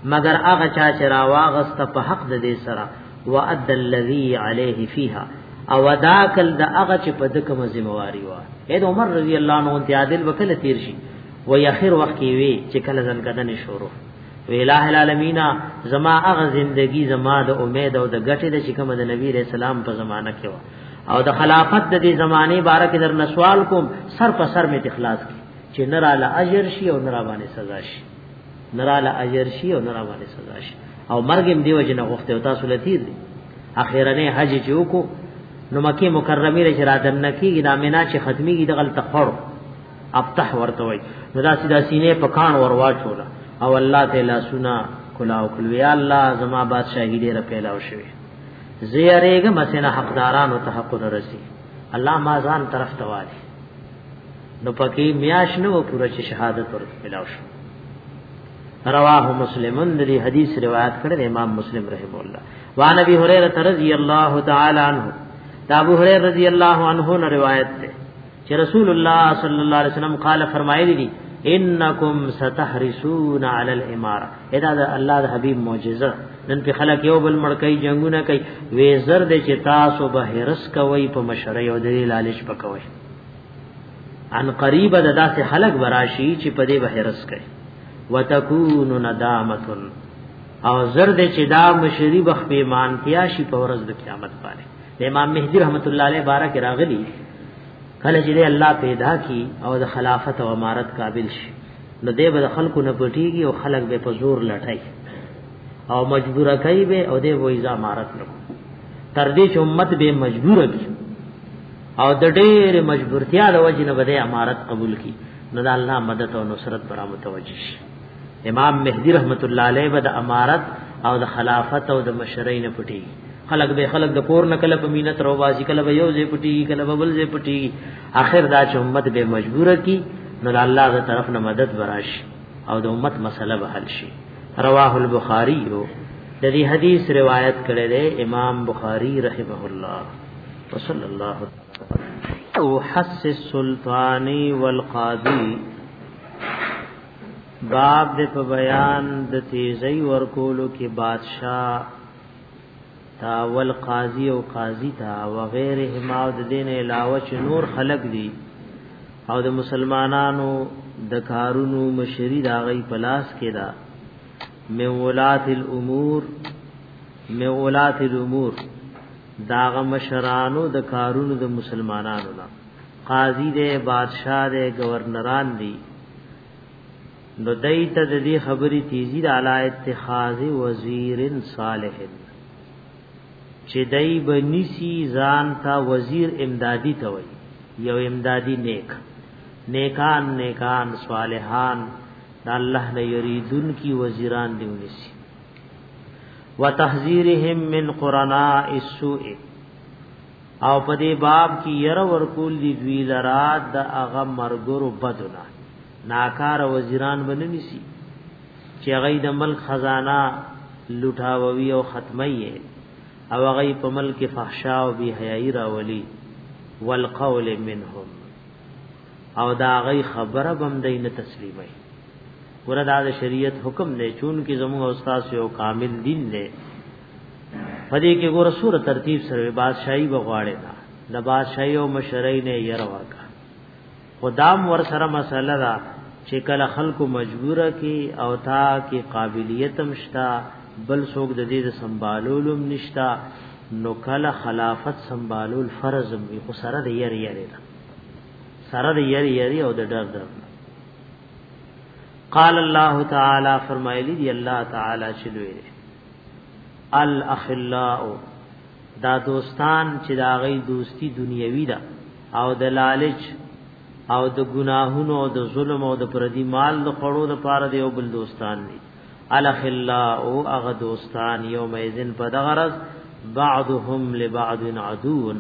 مگر هغه چا چې راواغست په حق د دې سره وعد الذي عليه فيها او ادا کل د هغه چې په دکمه ذمہواری و اې عمر رضی الله عنه ته عادل وکړه تیر شي و اخر وخت کې وی چې کله ځن کدن شروع وی الہ العالمین زما هغه زندگی زما د امید او د ګټې د چې کوم د نبی رسول سلام په زمانہ کې و او د خلافت د دې زمانه باره کې در نسوال کوم سر په سر می تخلاص کی چې نه را ل اجر شي او نه را باندې سزا شي نراله اجر شي او نرا باندې سزا شي او مرګ هم دیو جن غوښته او تاسو لتی دي اخیرنه حج چې وکړو نو مکه مکرمه لري چې را دنه کیږي دا مینا چې ختميږي دغه تخور افتح ورته وای نو دا سیدا سینې په کان ور واچول او الله تعالی سنا کلا او کل یا الله زما بادشاہی ډیره پیدا وشوي زیریګه مسنه حقدارانو ته حق درسي الله ما ځان طرف ته والی نو پکې میاش نه و پوره چې شهادت ورته ملاو شو رواه مسلمون دې حدیث روایت کړی امام مسلم رحم الله وان ابي هريره رضی الله تعالی عنہ دا ابو هريره رضی الله عنه نه روایت ده چې رسول الله صلی الله علیه وسلم قال فرمایلی دي انکم ستحرسون علی الاماره ادا د الله د حبیب معجزه نن په خلک یو بل مړکای جنگونه کوي وې زر دې چې تاسو به هرس کوي په مشره یو دې لالچ پکوي ان قریب د داسې خلق براشي چې په دې بهرس کوي وتكون ندامه او زرد چې دا مشری بخ په مانتیا شي په ورځ د قیامت باندې د امام مهدی رحمت الله علیه بارک راغلی کله چې الله پیدا کی او د خلافت او امارت قابل شي نو دې به خلکو نه پټیږي او خلک به په زور لټای او مجبور کوي به او دې وې زمارت نو تر دې چې امت به مجبور کی او د ډېر مجبورتیا د وجې نه به امارت قبول کی نو د الله مدد او نصرت پر متوجه شي امام مهدی رحمت الله علیه به د امارت او د خلافت او د مشرۍ نه پټي خلق به خلق د کور نه کله په مینت رو بازی کله به یو ځای پټي کله به بل ځای پټي اخر دا چې امت به مجبور کی نو الله د طرف نه مدد براشي او د امت مسله به حل شي رواه البخاری د دې حدیث روایت کړی دی امام بخاری رحمه الله وصلی الله او حس السلطانی والقاضی باب د په بیان د تیزی ورکولو کې بادشاہ تا ول قاضي او قاضي تا وغيرهما او د دین علاوه چې نور خلق دي او د مسلمانانو د کارونو مشری دا غي پلاس کې دا من ولات الامور من ولات الامور داغ مشرانو د کارونو د مسلمانانو نه قاضي دې بادشاہ دې گورنران دي نو دایته د دې خبرې تیزی د علا اتخاذ وزیر صالح چې دای بنسی ځان تا وزیر امدادی ته وای یو امدادی نیک نیکان نیکان صالحان د الله نه یریدون کی وزیران دی ونسی وتحذيرهم من قرناء السوء او په دې باب کې ير ورکول دي دوی لرا د هغه مرګرو بدونه ناکار وزیران بننی سي چې هغه د ملک خزانه لټاوي او ختمي او هغه په ملک فحشا او بي حياي راولي والقول منهم او دا غي خبره بم دین تسلیمه وردا د شریعت حکم نه چون کې زموږ استاد یو کامل دین نه پدې کې ګور سور ترتیب سره بادشاہي بغواړي دا د بادشاہي او مشرۍ نه ير ورکا خدام ور سره مسله دا چې کله خلکو مجبور کی او تا کې قابلیت هم شتا بل څوک د دې سنبالول هم نشتا نو کله خلافت سنبالول فرض هم وي خو سره د ير ير دا سره د ير ير او د ډر ډر قال الله تعالی فرمایلی دی الله تعالی چلوې الاخلاء دا دوستان چې دا غي دوستی دنیوي ده او د لالچ او د ګناهونو او د ظلم او د پردي مال د خړو د پاره دی او بل دوستان دي الاخلاء او هغه دوستان یوم اذن په دغرض بعضهم لبعض عدو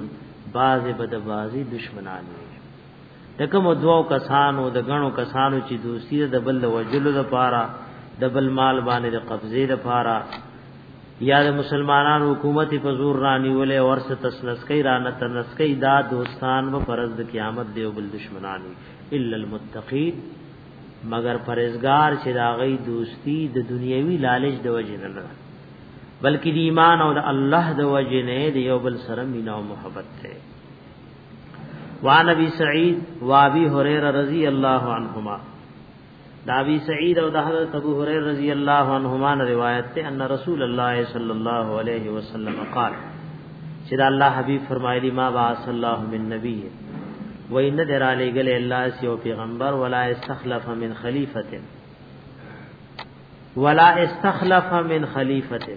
بعض بد بعضی دشمنان وي د کوم دوو کسانو د غنو کسانو چې دوستی د بل وجلو د پاره د بل مال باندې د قبضې د پاره یا د مسلمانانو حکومت په زور رانی ولې ورسه تسلسکی را نه تنسکی دا دوستان و فرض د قیامت دی او بل دشمنان الا المتقین مگر پرهیزګار چې دا غي دوستی د دنیوي لالچ د وجې نه نه بلکې د ایمان او د الله د وجې نه د یو بل سره مینا او محبت ته وان ابي سعيد وابي هريره رضی الله عنهما دا ابي سعيد او د حضرت ابو هريره رضی الله عنهما روایت ته ان رسول الله صلی الله علیه وسلم قال چې دا الله حبيب فرمایلی ما با صلی الله من نبی و ان در علی گل الله سی او پیغمبر ولا استخلف من خلیفه ولا استخلف من خلیفه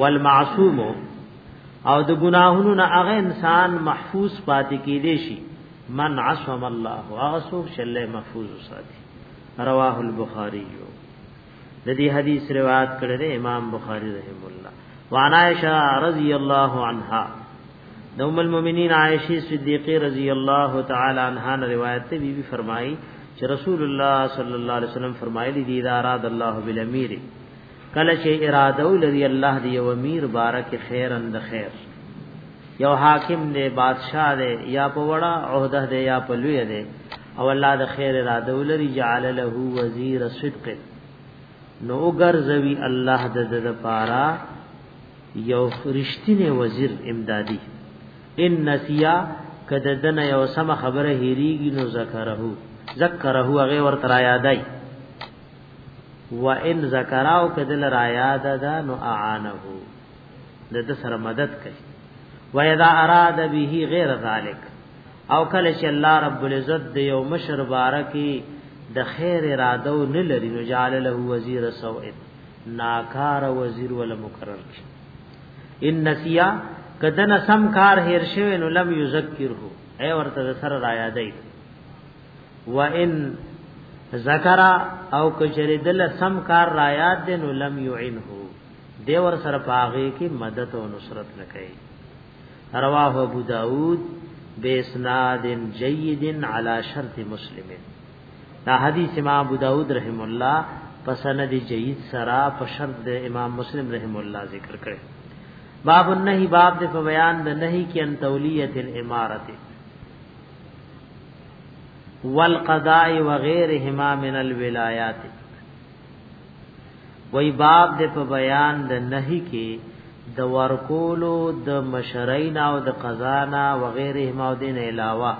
والمعصوم او د ګناهونو نه هغه انسان محفوظ پاتې کیدې شي من عصم الله هغه څوک چې الله محفوظ وساتي رواه البخاری د دې حدیث روایت کړی دی امام بخاری رحم الله وعن عائشه رضی الله عنها د ام المؤمنین عائشه صدیقه رضی الله تعالی عنها روایت ته بیبي فرمایي چې رسول الله صلی الله علیه وسلم فرمایلی دی دا اراد الله بالامیر کله چې اراده ولري الله دی او امیر بارک خیرن د خیر یو حاکم دی بادشاہ دی یا په وړه عہده دی یا په لوی دی او الله د خیر اراده ولري جعل له وزیر صدق نو ګرځوي الله د د پارا یو رښتینه وزیر امدادي ان نسیا کده دنه یو سم خبره هریږي نو ذکرهو ذکرهو هغه ورته را یادای و ان ذکراو کدل را یاد ده نو اعانه د د سره مدد کوي و اذا اراد به غیر ذلک او کله چې الله رب العزت د یو مشر بارکی د خیر اراده و نه لري نو جعل له وزیر سوء ناکار وزیر ول مقرر کی ان نسیا کدن سم کار هیر شوی نو لم یذکره ای ورته سره را یادای و ان ذکر او کچری دل سم کار را یاد دین لم یعینه دی ور سره پاغه کی مدد او نصرت نکای رواه ابو داود بیسناد جید علی شرط مسلم دا حدیث امام ابو داود رحم الله پسند جید سرا په شرط د امام مسلم رحم الله ذکر کړي باب النهی باب د بیان د نهی کې ان تولیت الامارته والقضاء وغيرهما من الولايات وای باب د په بیان د نهي کې د ورکولو د مشرین او د قزانا و غیره ما دین علاوه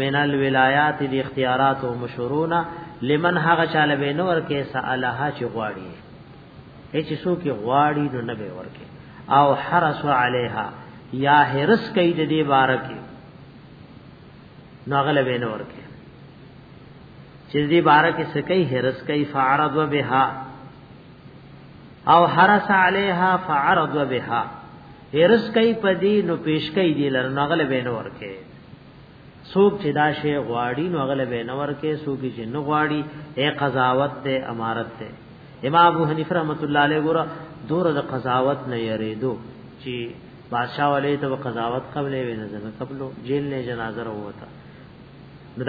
من الولایات د اختیارات او مشرونا لمن هغه چاله به نور کې سالها چې غواړي هیڅ سو کې غواړي نو نه به ورکه او حرس علیها یا حرس کوي د دې بارکه نو غل به نه ورکه چې دې بار کې سکه هرس کوي فعرض بها او حرس عليها فعرض بها هرس کوي پدی نو پیش کوي دې لر نو غل به نه ورکه سوک چې دا شی غواړي نو غل به نه ورکه سوک چې نه غواړي اے قضاوت ته امارت ته امام ابو حنیفه رحمۃ اللہ علیہ ګور دور د قضاوت نه یریدو چې بادشاہ ولې ته قضاوت قبلې وې نه زمه قبلو جیل نه جنازه وروته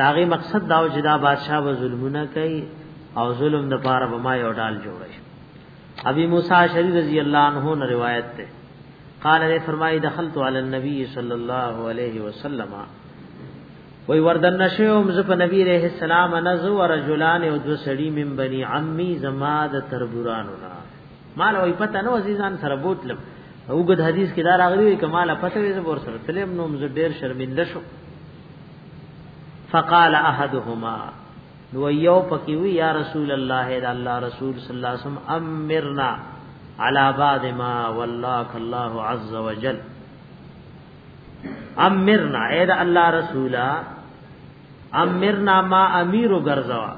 داغه مقصد دا چې دا بادشاہ به ظلمونه کوي او ظلم د پاره به ما یو ډال جوړ شي ابي موسی شری رضی الله عنه نه روایت ده قال نے فرمائی دخلت علی النبی صلی الله علیه وسلم وی وردن نشو مزف نبی علیہ السلام نزو رجلان او دو سړی من بنی عمی زما د تربورانو مال وای پته نو عزیزان سره بوتلم اوګد حدیث کې دا راغلی وي کمال پته وي زبر سره تلم نو مزه ډیر شرمنده شو فقال احدهما نو یو پکې وی یا رسول الله دا الله رسول صلی الله علیه وسلم امرنا علی بعد ما ولاک الله عز وجل امرنا اے دا الله رسولا امرنا ما امیر وګرځوا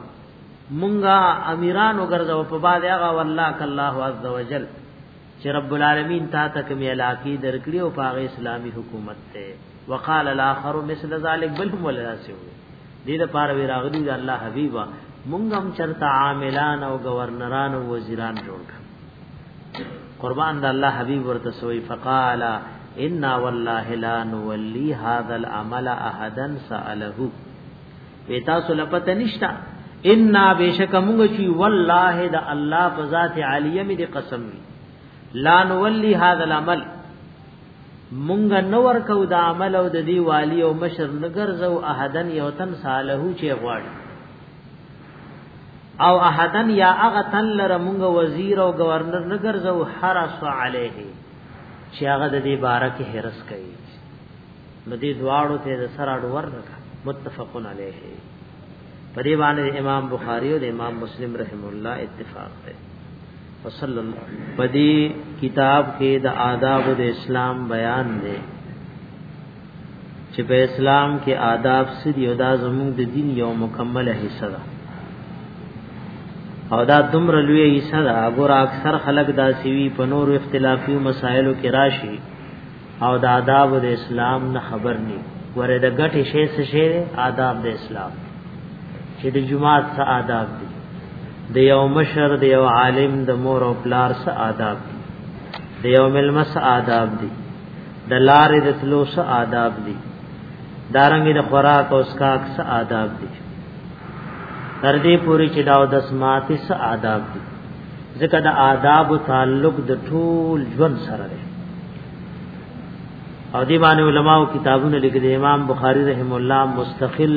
مونږه امیران وګرځوا په باندې هغه والله کالله عز وجل چې رب العالمین تا ته کوم علاقې درکړي او پاغه اسلامی حکومت ته وقال الاخر مثل ذلك بل هم ولا سو دې د پاره وی راغلی د الله حبیبا مونږ هم چرته عاملان او گورنران او وزیران جوړ کړ قربان د الله حبيب ورته سوي فقال ان والله لا نولي هذا العمل احدا ساله وی تاسو لپته نشتا ان بشک موږ چی والله د الله په ذات عالیه می دی قسم وی لا نولي هذا العمل مونږ نور کو د عمل او د دی والی او مشر نګرځو احدن یو تن صالحو چې غواړي او احدن یا اغه تن لره مونږ وزیر او گورنر نه ګرځو حرس علیه چې هغه د دې باره کې حرس کوي نو دې دواړو ته د سره ډور رکا متفقن علیه په دې باندې امام بخاری او امام مسلم رحم الله اتفاق دی وصلی الله په دې کتاب کې د آداب د اسلام بیان دی چې په اسلام کې آداب سری او دا زموږ د دین یو مکمله حصہ ده او دا دومره لوی حصہ ده اګور اکثر خلک دا سیوی په نور اختلافي مسایلو کې راشي او دا آداب د اسلام نه خبر ني ورې د غټي شی څه شی آداب د اسلام چې د جمعات څه آداب دي د یو مشر د یو عالم د مور او پلار څه آداب دي د یو ملمس آداب دي د لارې د تلو څه آداب دي دارنګ د خوراک او اسکاک څه آداب دي تر دې پوري چې دا د سماعت څه آداب دي ځکه د آداب تعلق د ټول ژوند سره دی او دی باندې علماو کتابونه لیکل دي امام بخاری رحم الله مستقل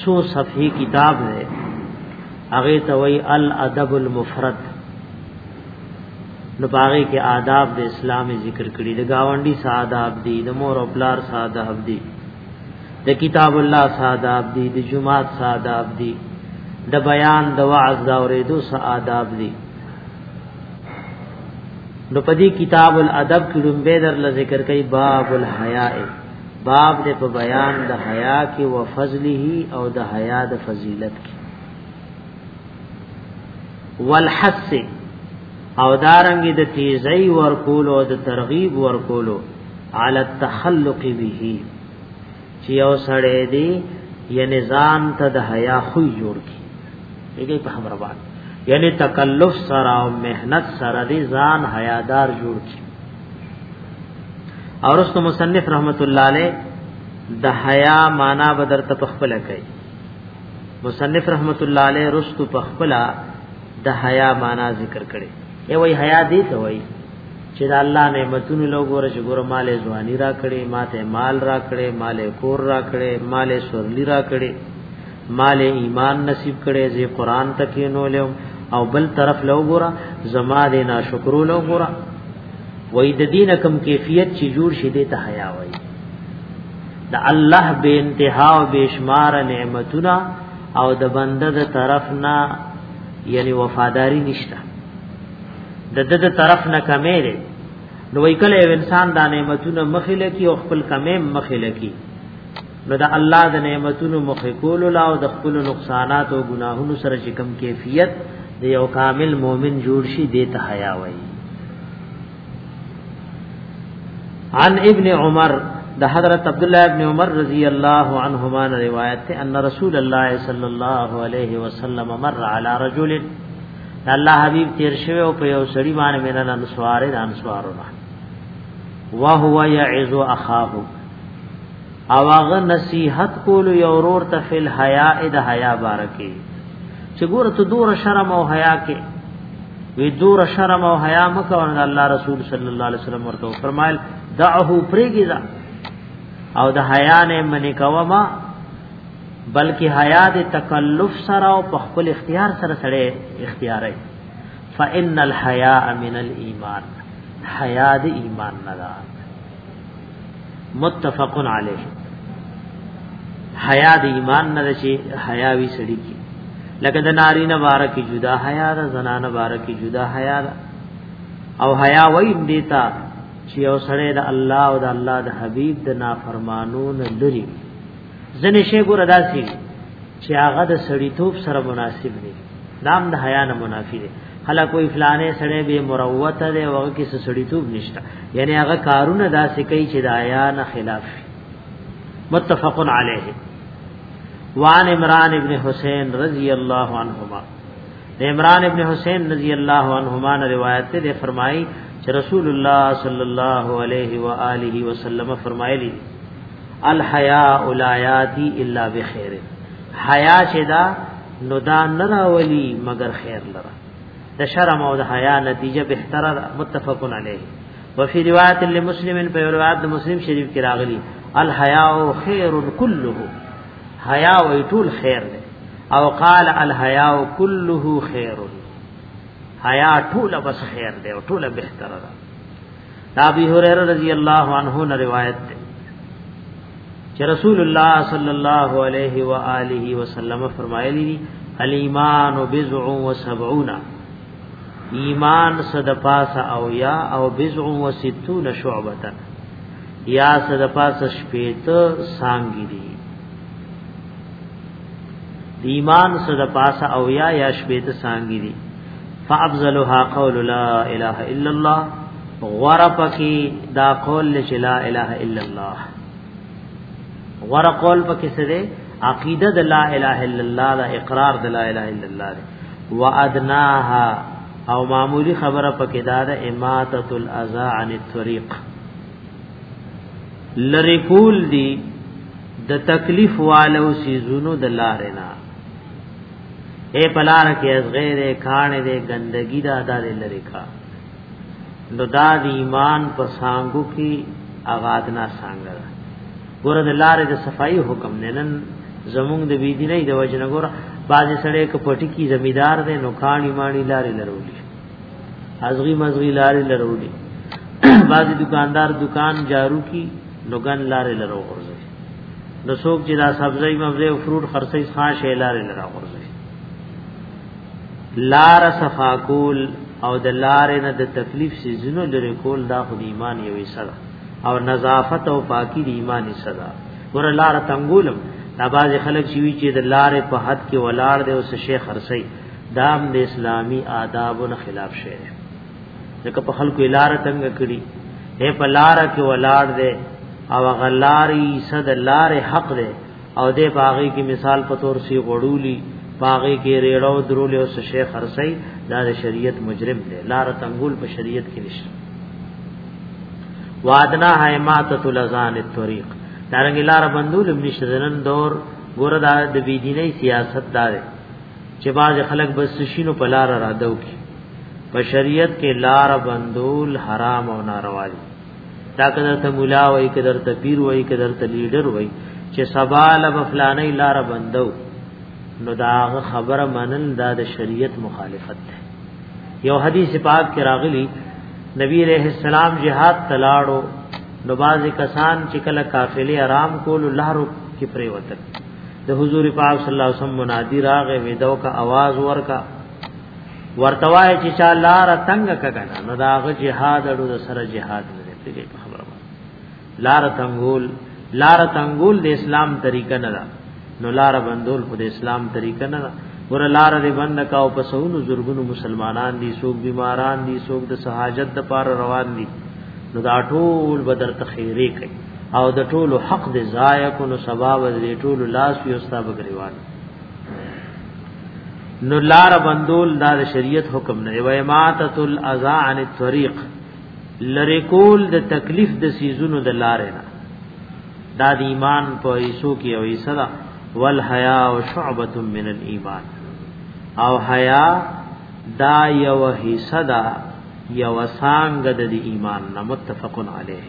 سو صفحه کتاب دی هغه توي الادب المفرد نو باغی کې آداب د اسلام ذکر کړي د گاونډي ساداب دي د مور او پلار ساداب دي د کتاب الله ساداب دي د جمعات ساداب دي د بیان د وعظ دا اورېدو ساداب دي نو پدی کتاب الادب کې لومبه در ل ذکر کوي باب الحیاء باب د په بیان د حیا کې او فضله او د حیا د فضیلت کې والحس او دارنګ د تیزی ورکول او د ترغیب ورکول علی التخلق به چې او سړی دی یعنی ځان ته د حیا خو جوړ کی یګی په خبره باندې یعنی تکلف سره او مهنت سره دی ځان حیادار جوړ کی اور اس مصنف رحمت الله علیه د حیا معنا بدر ته خپل کوي مصنف رحمت الله علیه رستو په خپل د حیا معنا ذکر کړي ای وای حیا دی ته وای چې د الله نعمتونو له ګوره چې ګوره مال ځواني را کړي ماته مال را کړي مال کور را کړي مال سورلی را کړي مال ایمان نصیب کړي زی قران تکې نو له او بل طرف له ګوره زما دې ناشکرو له ګوره وای د دین کم کیفیت چې جوړ شې دې ته حیا وای د الله به انتها او بشمار نعمتونه او د بنده د طرف نه یعنی وفاداری نشته د د د طرف نه کمې ده نو وی کله انسان د نعمتونو مخې لکی او خپل کمې مخې لکی نو د الله د نعمتونو مخې کول او د خپل نقصانات او ګناهونو سره چې کم کیفیت د یو کامل مؤمن جوړ شي د ته حیا وایي عن ابن عمر د حضرت عبد الله ابن عمر رضی الله عنهما روایت ته ان رسول الله صلی الله علیه وسلم مر علی رجل الله حبیب تیر شوی او په یو سړی باندې مینه نن سواره د انصارو وهو یعذ اخاه او هغه نصیحت کول یو ورور ته فل حیا د حیا بارکه چې ګور ته دور شرم او حیا کې وی دور شرم او حیا مکه ورن الله رسول صلی الله علیه وسلم ورته فرمایل دعه پرېږي دا او د حیا نه منی کوما بلکې حیا د تکلف سره او په خپل اختیار سره سره اختیارای فإن الحیاء من الایمان حیا د ایمان نه ده متفق علیه حیا د ایمان نه شي حیا وی سړی کی لکه د ناری نه بار کی جدا حیا د زنانه بار کی جدا حیا او حیا وای دیتا چې او سړی د الله او د الله د حبیب د نافرمانو نه لري ځنه شی ګور داسي چې هغه د سړیتوب سره مناسب دی نام د حیا نه منافی دی حالا کوئی فلانه سړی به مروت دی او هغه کې سړیتوب نشته یعنی هغه کارونه داسې کوي چې د حیا نه خلاف شي متفق علیه وان عمران ابن حسین رضی اللہ عنہما عمران ابن حسین رضی اللہ عنہما نے روایت تے فرمائی چې رسول الله صلی الله علیه و آله وسلم فرمایلی الحیاء لا یاتی الا بخیر حیا چې دا نو دا نه راولي مگر خیر لره د شرم او د حیا نتیجه بهتره متفقن علیه وفي روایت لمسلم په روایت د مسلم شریف کې راغلی الحیاء خیر كله حیا او ټول خیر دی او قال الحیاء كله خیر حیا ټول بس خیر دی او ټول بهتره ده ابي هريره رضی الله عنه نه روایت ده چې رسول الله صلی الله علیه و آله وسلم فرمایلی دي الايمان بضع و 70 ایمان صد پاس او یا او بضع و 60 شعبه یا صد پاس شپېته سانګي دي ایمان صد پاس او یا یا شپېته سانګي دي فافضلها قول لا اله الا الله غره پکې دا قول چې لا اله الا الله غره قول پکې څه دی عقیده د لا اله الا الله دا اقرار د لا اله الا الله دی وادناها او معمولی خبره پکې دا ده اماتۃ الاذى عن الطريق لری کول دی د تکلیف والو سیزونو د لارې نه اے پلار کې از غیر کان دې ګندګی دا دار لری کا نو دا د ایمان په سانګو کې آغاز نه سانګر ګور د لار د صفائی حکم نه نن زمونږ د بی دیني د وجنه ګور باز سړی ک پټی کی زمیدار دې نو کان ایمانی لارې لرولې ازغی مزغی لارې لرولې باز دکاندار دکان جارو کی لوګان لارې لرو ورځي نو څوک چې دا سبزی مبزی او فروټ خرڅي خان شي لارې لرا ورځي لار صفاکول او د لارې نه د تکلیف سي زینو لري کول دا خو ایمان یو سره او نظافت او پاکي د ایمان سره ور لار تنګولم دا باز خلک چې وی چې د لارې په حد کې ولاړ دی او څه شي خرڅي دام د اسلامی آدابو خلاف شعر ځکه په خلکو لار تنگ کړي اے په لار کې ولاړ دی او غلاري صد لار حق دی او دې باغی کې مثال په تور سی غړولی باغی کې ریړو درولې او شیخ خرسي دا د شریعت مجرم دی لار تنگول په شریعت کې نشته وادنا حیماتۃ لزان الطريق دارنګ لار بندول مشرنن دور ګور دا د بيدیني سیاست دار چې باز خلک بس شینو په لار را دو کی په شریعت کې لار بندول حرام او ناروا دي دا کدر ته مولا وای کدر ته پیر وای کدر ته لیډر وای چې سبا لب فلانه لار بندو نو دا خبره منل دا د شریعت مخالفت ده یو حدیث پاک کې راغلی نبی علیہ السلام جهاد تلاړو نو باز کسان چې کله قافلې آرام کول لارو کې پریوتل د حضور پاک صلی الله علیه وسلم منادی راغه ویدو کا आवाज ورکا ورتوای چې چا لار تنگ کګنه نو دا غ جهاد اړو د سره جهاد نه دی په خبره لار تنگول لار تنگول د اسلام طریقه نه ده نو لار بندول خو د اسلام طریقه نه ده ور لار دې بند کا او پسونو زورګونو مسلمانان دي سوق بیماران دي سوق د سہاجت د پار روان دي نو دا ټول بدر تخیری کوي او د ټولو حق د ضایع کولو سبب د ټولو لاس یو ستا بګریوان نو لار بندول دا د شریعت حکم نه و اماتت الاذا عن الطريق لری کول د تکلیف د سیزونو د لارې نه دا د ایمان په ایسو کې او ایسره والحیا او شعبه من الايمان او حیا دا یو حصہ دا یو سانګ د ایمان نه متفقن علیه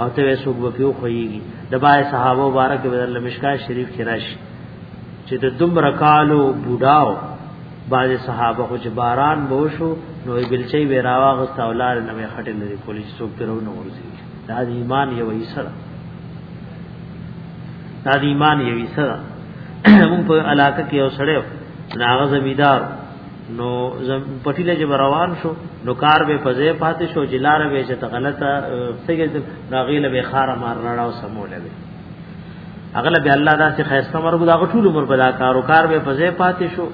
او ته وې سوق وکيو خوېږي د بای صحابه مبارک بدل مشکا شریف کې راشي چې د دومره کالو بوډاو باز صحابه خو چې باران بو شو نو بلچي به راواغست اولاد نه به خټه لري کولی څوک پرو نه ورځي دا د ایمان یو ایسر دا د ایمان یو ایسر مونږ په علاقه کې یو سړیو ناغه زمیدار نو پټیله چې روان شو نو کار به پځې پاتې شو چې لار به چې غلطه سګې راغیله به خار مار راړاو سموله به اغله به الله دا چې خیسته مرګ دا ټول عمر بلا کار او کار به پځې پاتې شو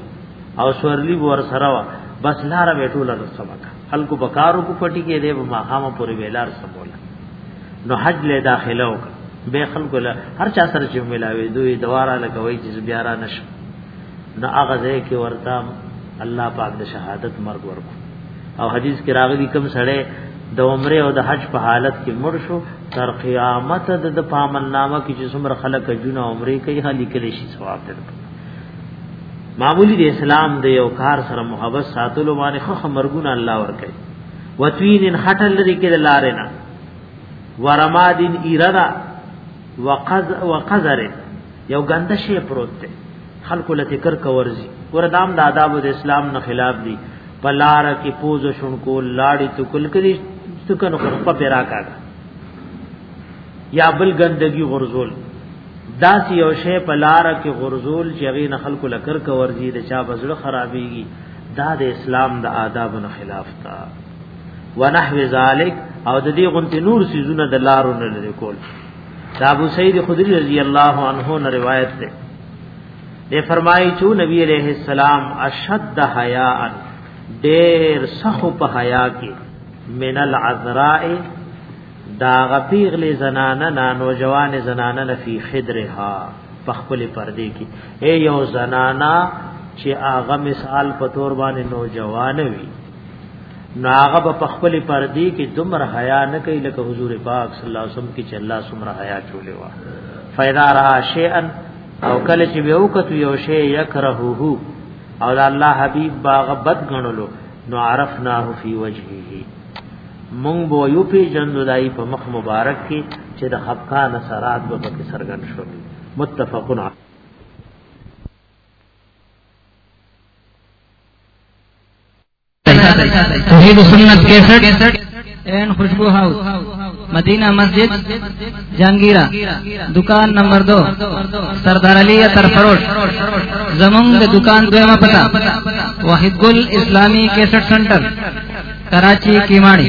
او سورلی ور سره وا بس لار به ټول نو سمکا خلکو بکارو کو پټی کې دې ما هامه پوری ویلار سموله نو حج له داخله وک به خلکو له هر چا سره چې ملاوي دوی دواره لکوي چې بیا را نشو نه هغه ځای کې ورته الله پاک د شهادت مرګ ورکو او حدیث کې راغلي کوم سړی د عمره او د حج په حالت کې مړ شو تر قیامت د پامن نامه کې چې څومره خلک جونه عمره کوي هلي کلی شي ثواب ده معمولی د اسلام د یو کار سره محبت ساتلو باندې خو مرګونه الله ور کوي وتوین خټل لري کې لارې نه ورمادین ایردا وقز وقزر یو ګنده شی پروت دی خلکو لته کر کورځي وردام د آداب د اسلام نه خلاف دي پلار کې پوز شون کو لاړی تو کل کړي څکنو خپل پیرا کا یا بل ګندګي غرزول داس یو شی پلار کې غرزول چې غي نه خلکو لکر کورځي د چا بزړه خرابيږي دا د اسلام د آداب نه خلاف تا ونحو ذالک او د دې غنتی نور سيزونه د لارو نه لري کول دا ابو سعید خدری رضی اللہ عنہ نے روایت ہے دے فرمائی چو نبی علیہ السلام اشد حیاء دیر سخو پا حیاء کی من العذراء دا غپیغ لی زنانا نا نوجوان زنانا نا فی خدرها پخپل پردے کی اے یو زنانا چې آغا مثال پتور باندې نوجوان وی ناغه په خپل پردي کې دمر حیا نه کوي لکه حضور پاک صلی الله علیه وسلم کې چې الله سمره حیا چولې وا فیدا را شیئا او کله چې به وکړو یو شی یکرهه او الله حبیب باغ بد غنلو نو عرفناه فی وجهه مونږ بو یو پی جندو دای په مخ مبارک کې چې د خفقان سرات به پکې سرګن شو متفقن علی توحید سنت 61 این خوشبو هاوس مدینہ مسجد جانگیرہ دکان نمبر دو سردار علی تر فروش زمونږ د دکان دویمه پتا واحد ګل اسلامی کیسټ سنټر کراچی کیماړي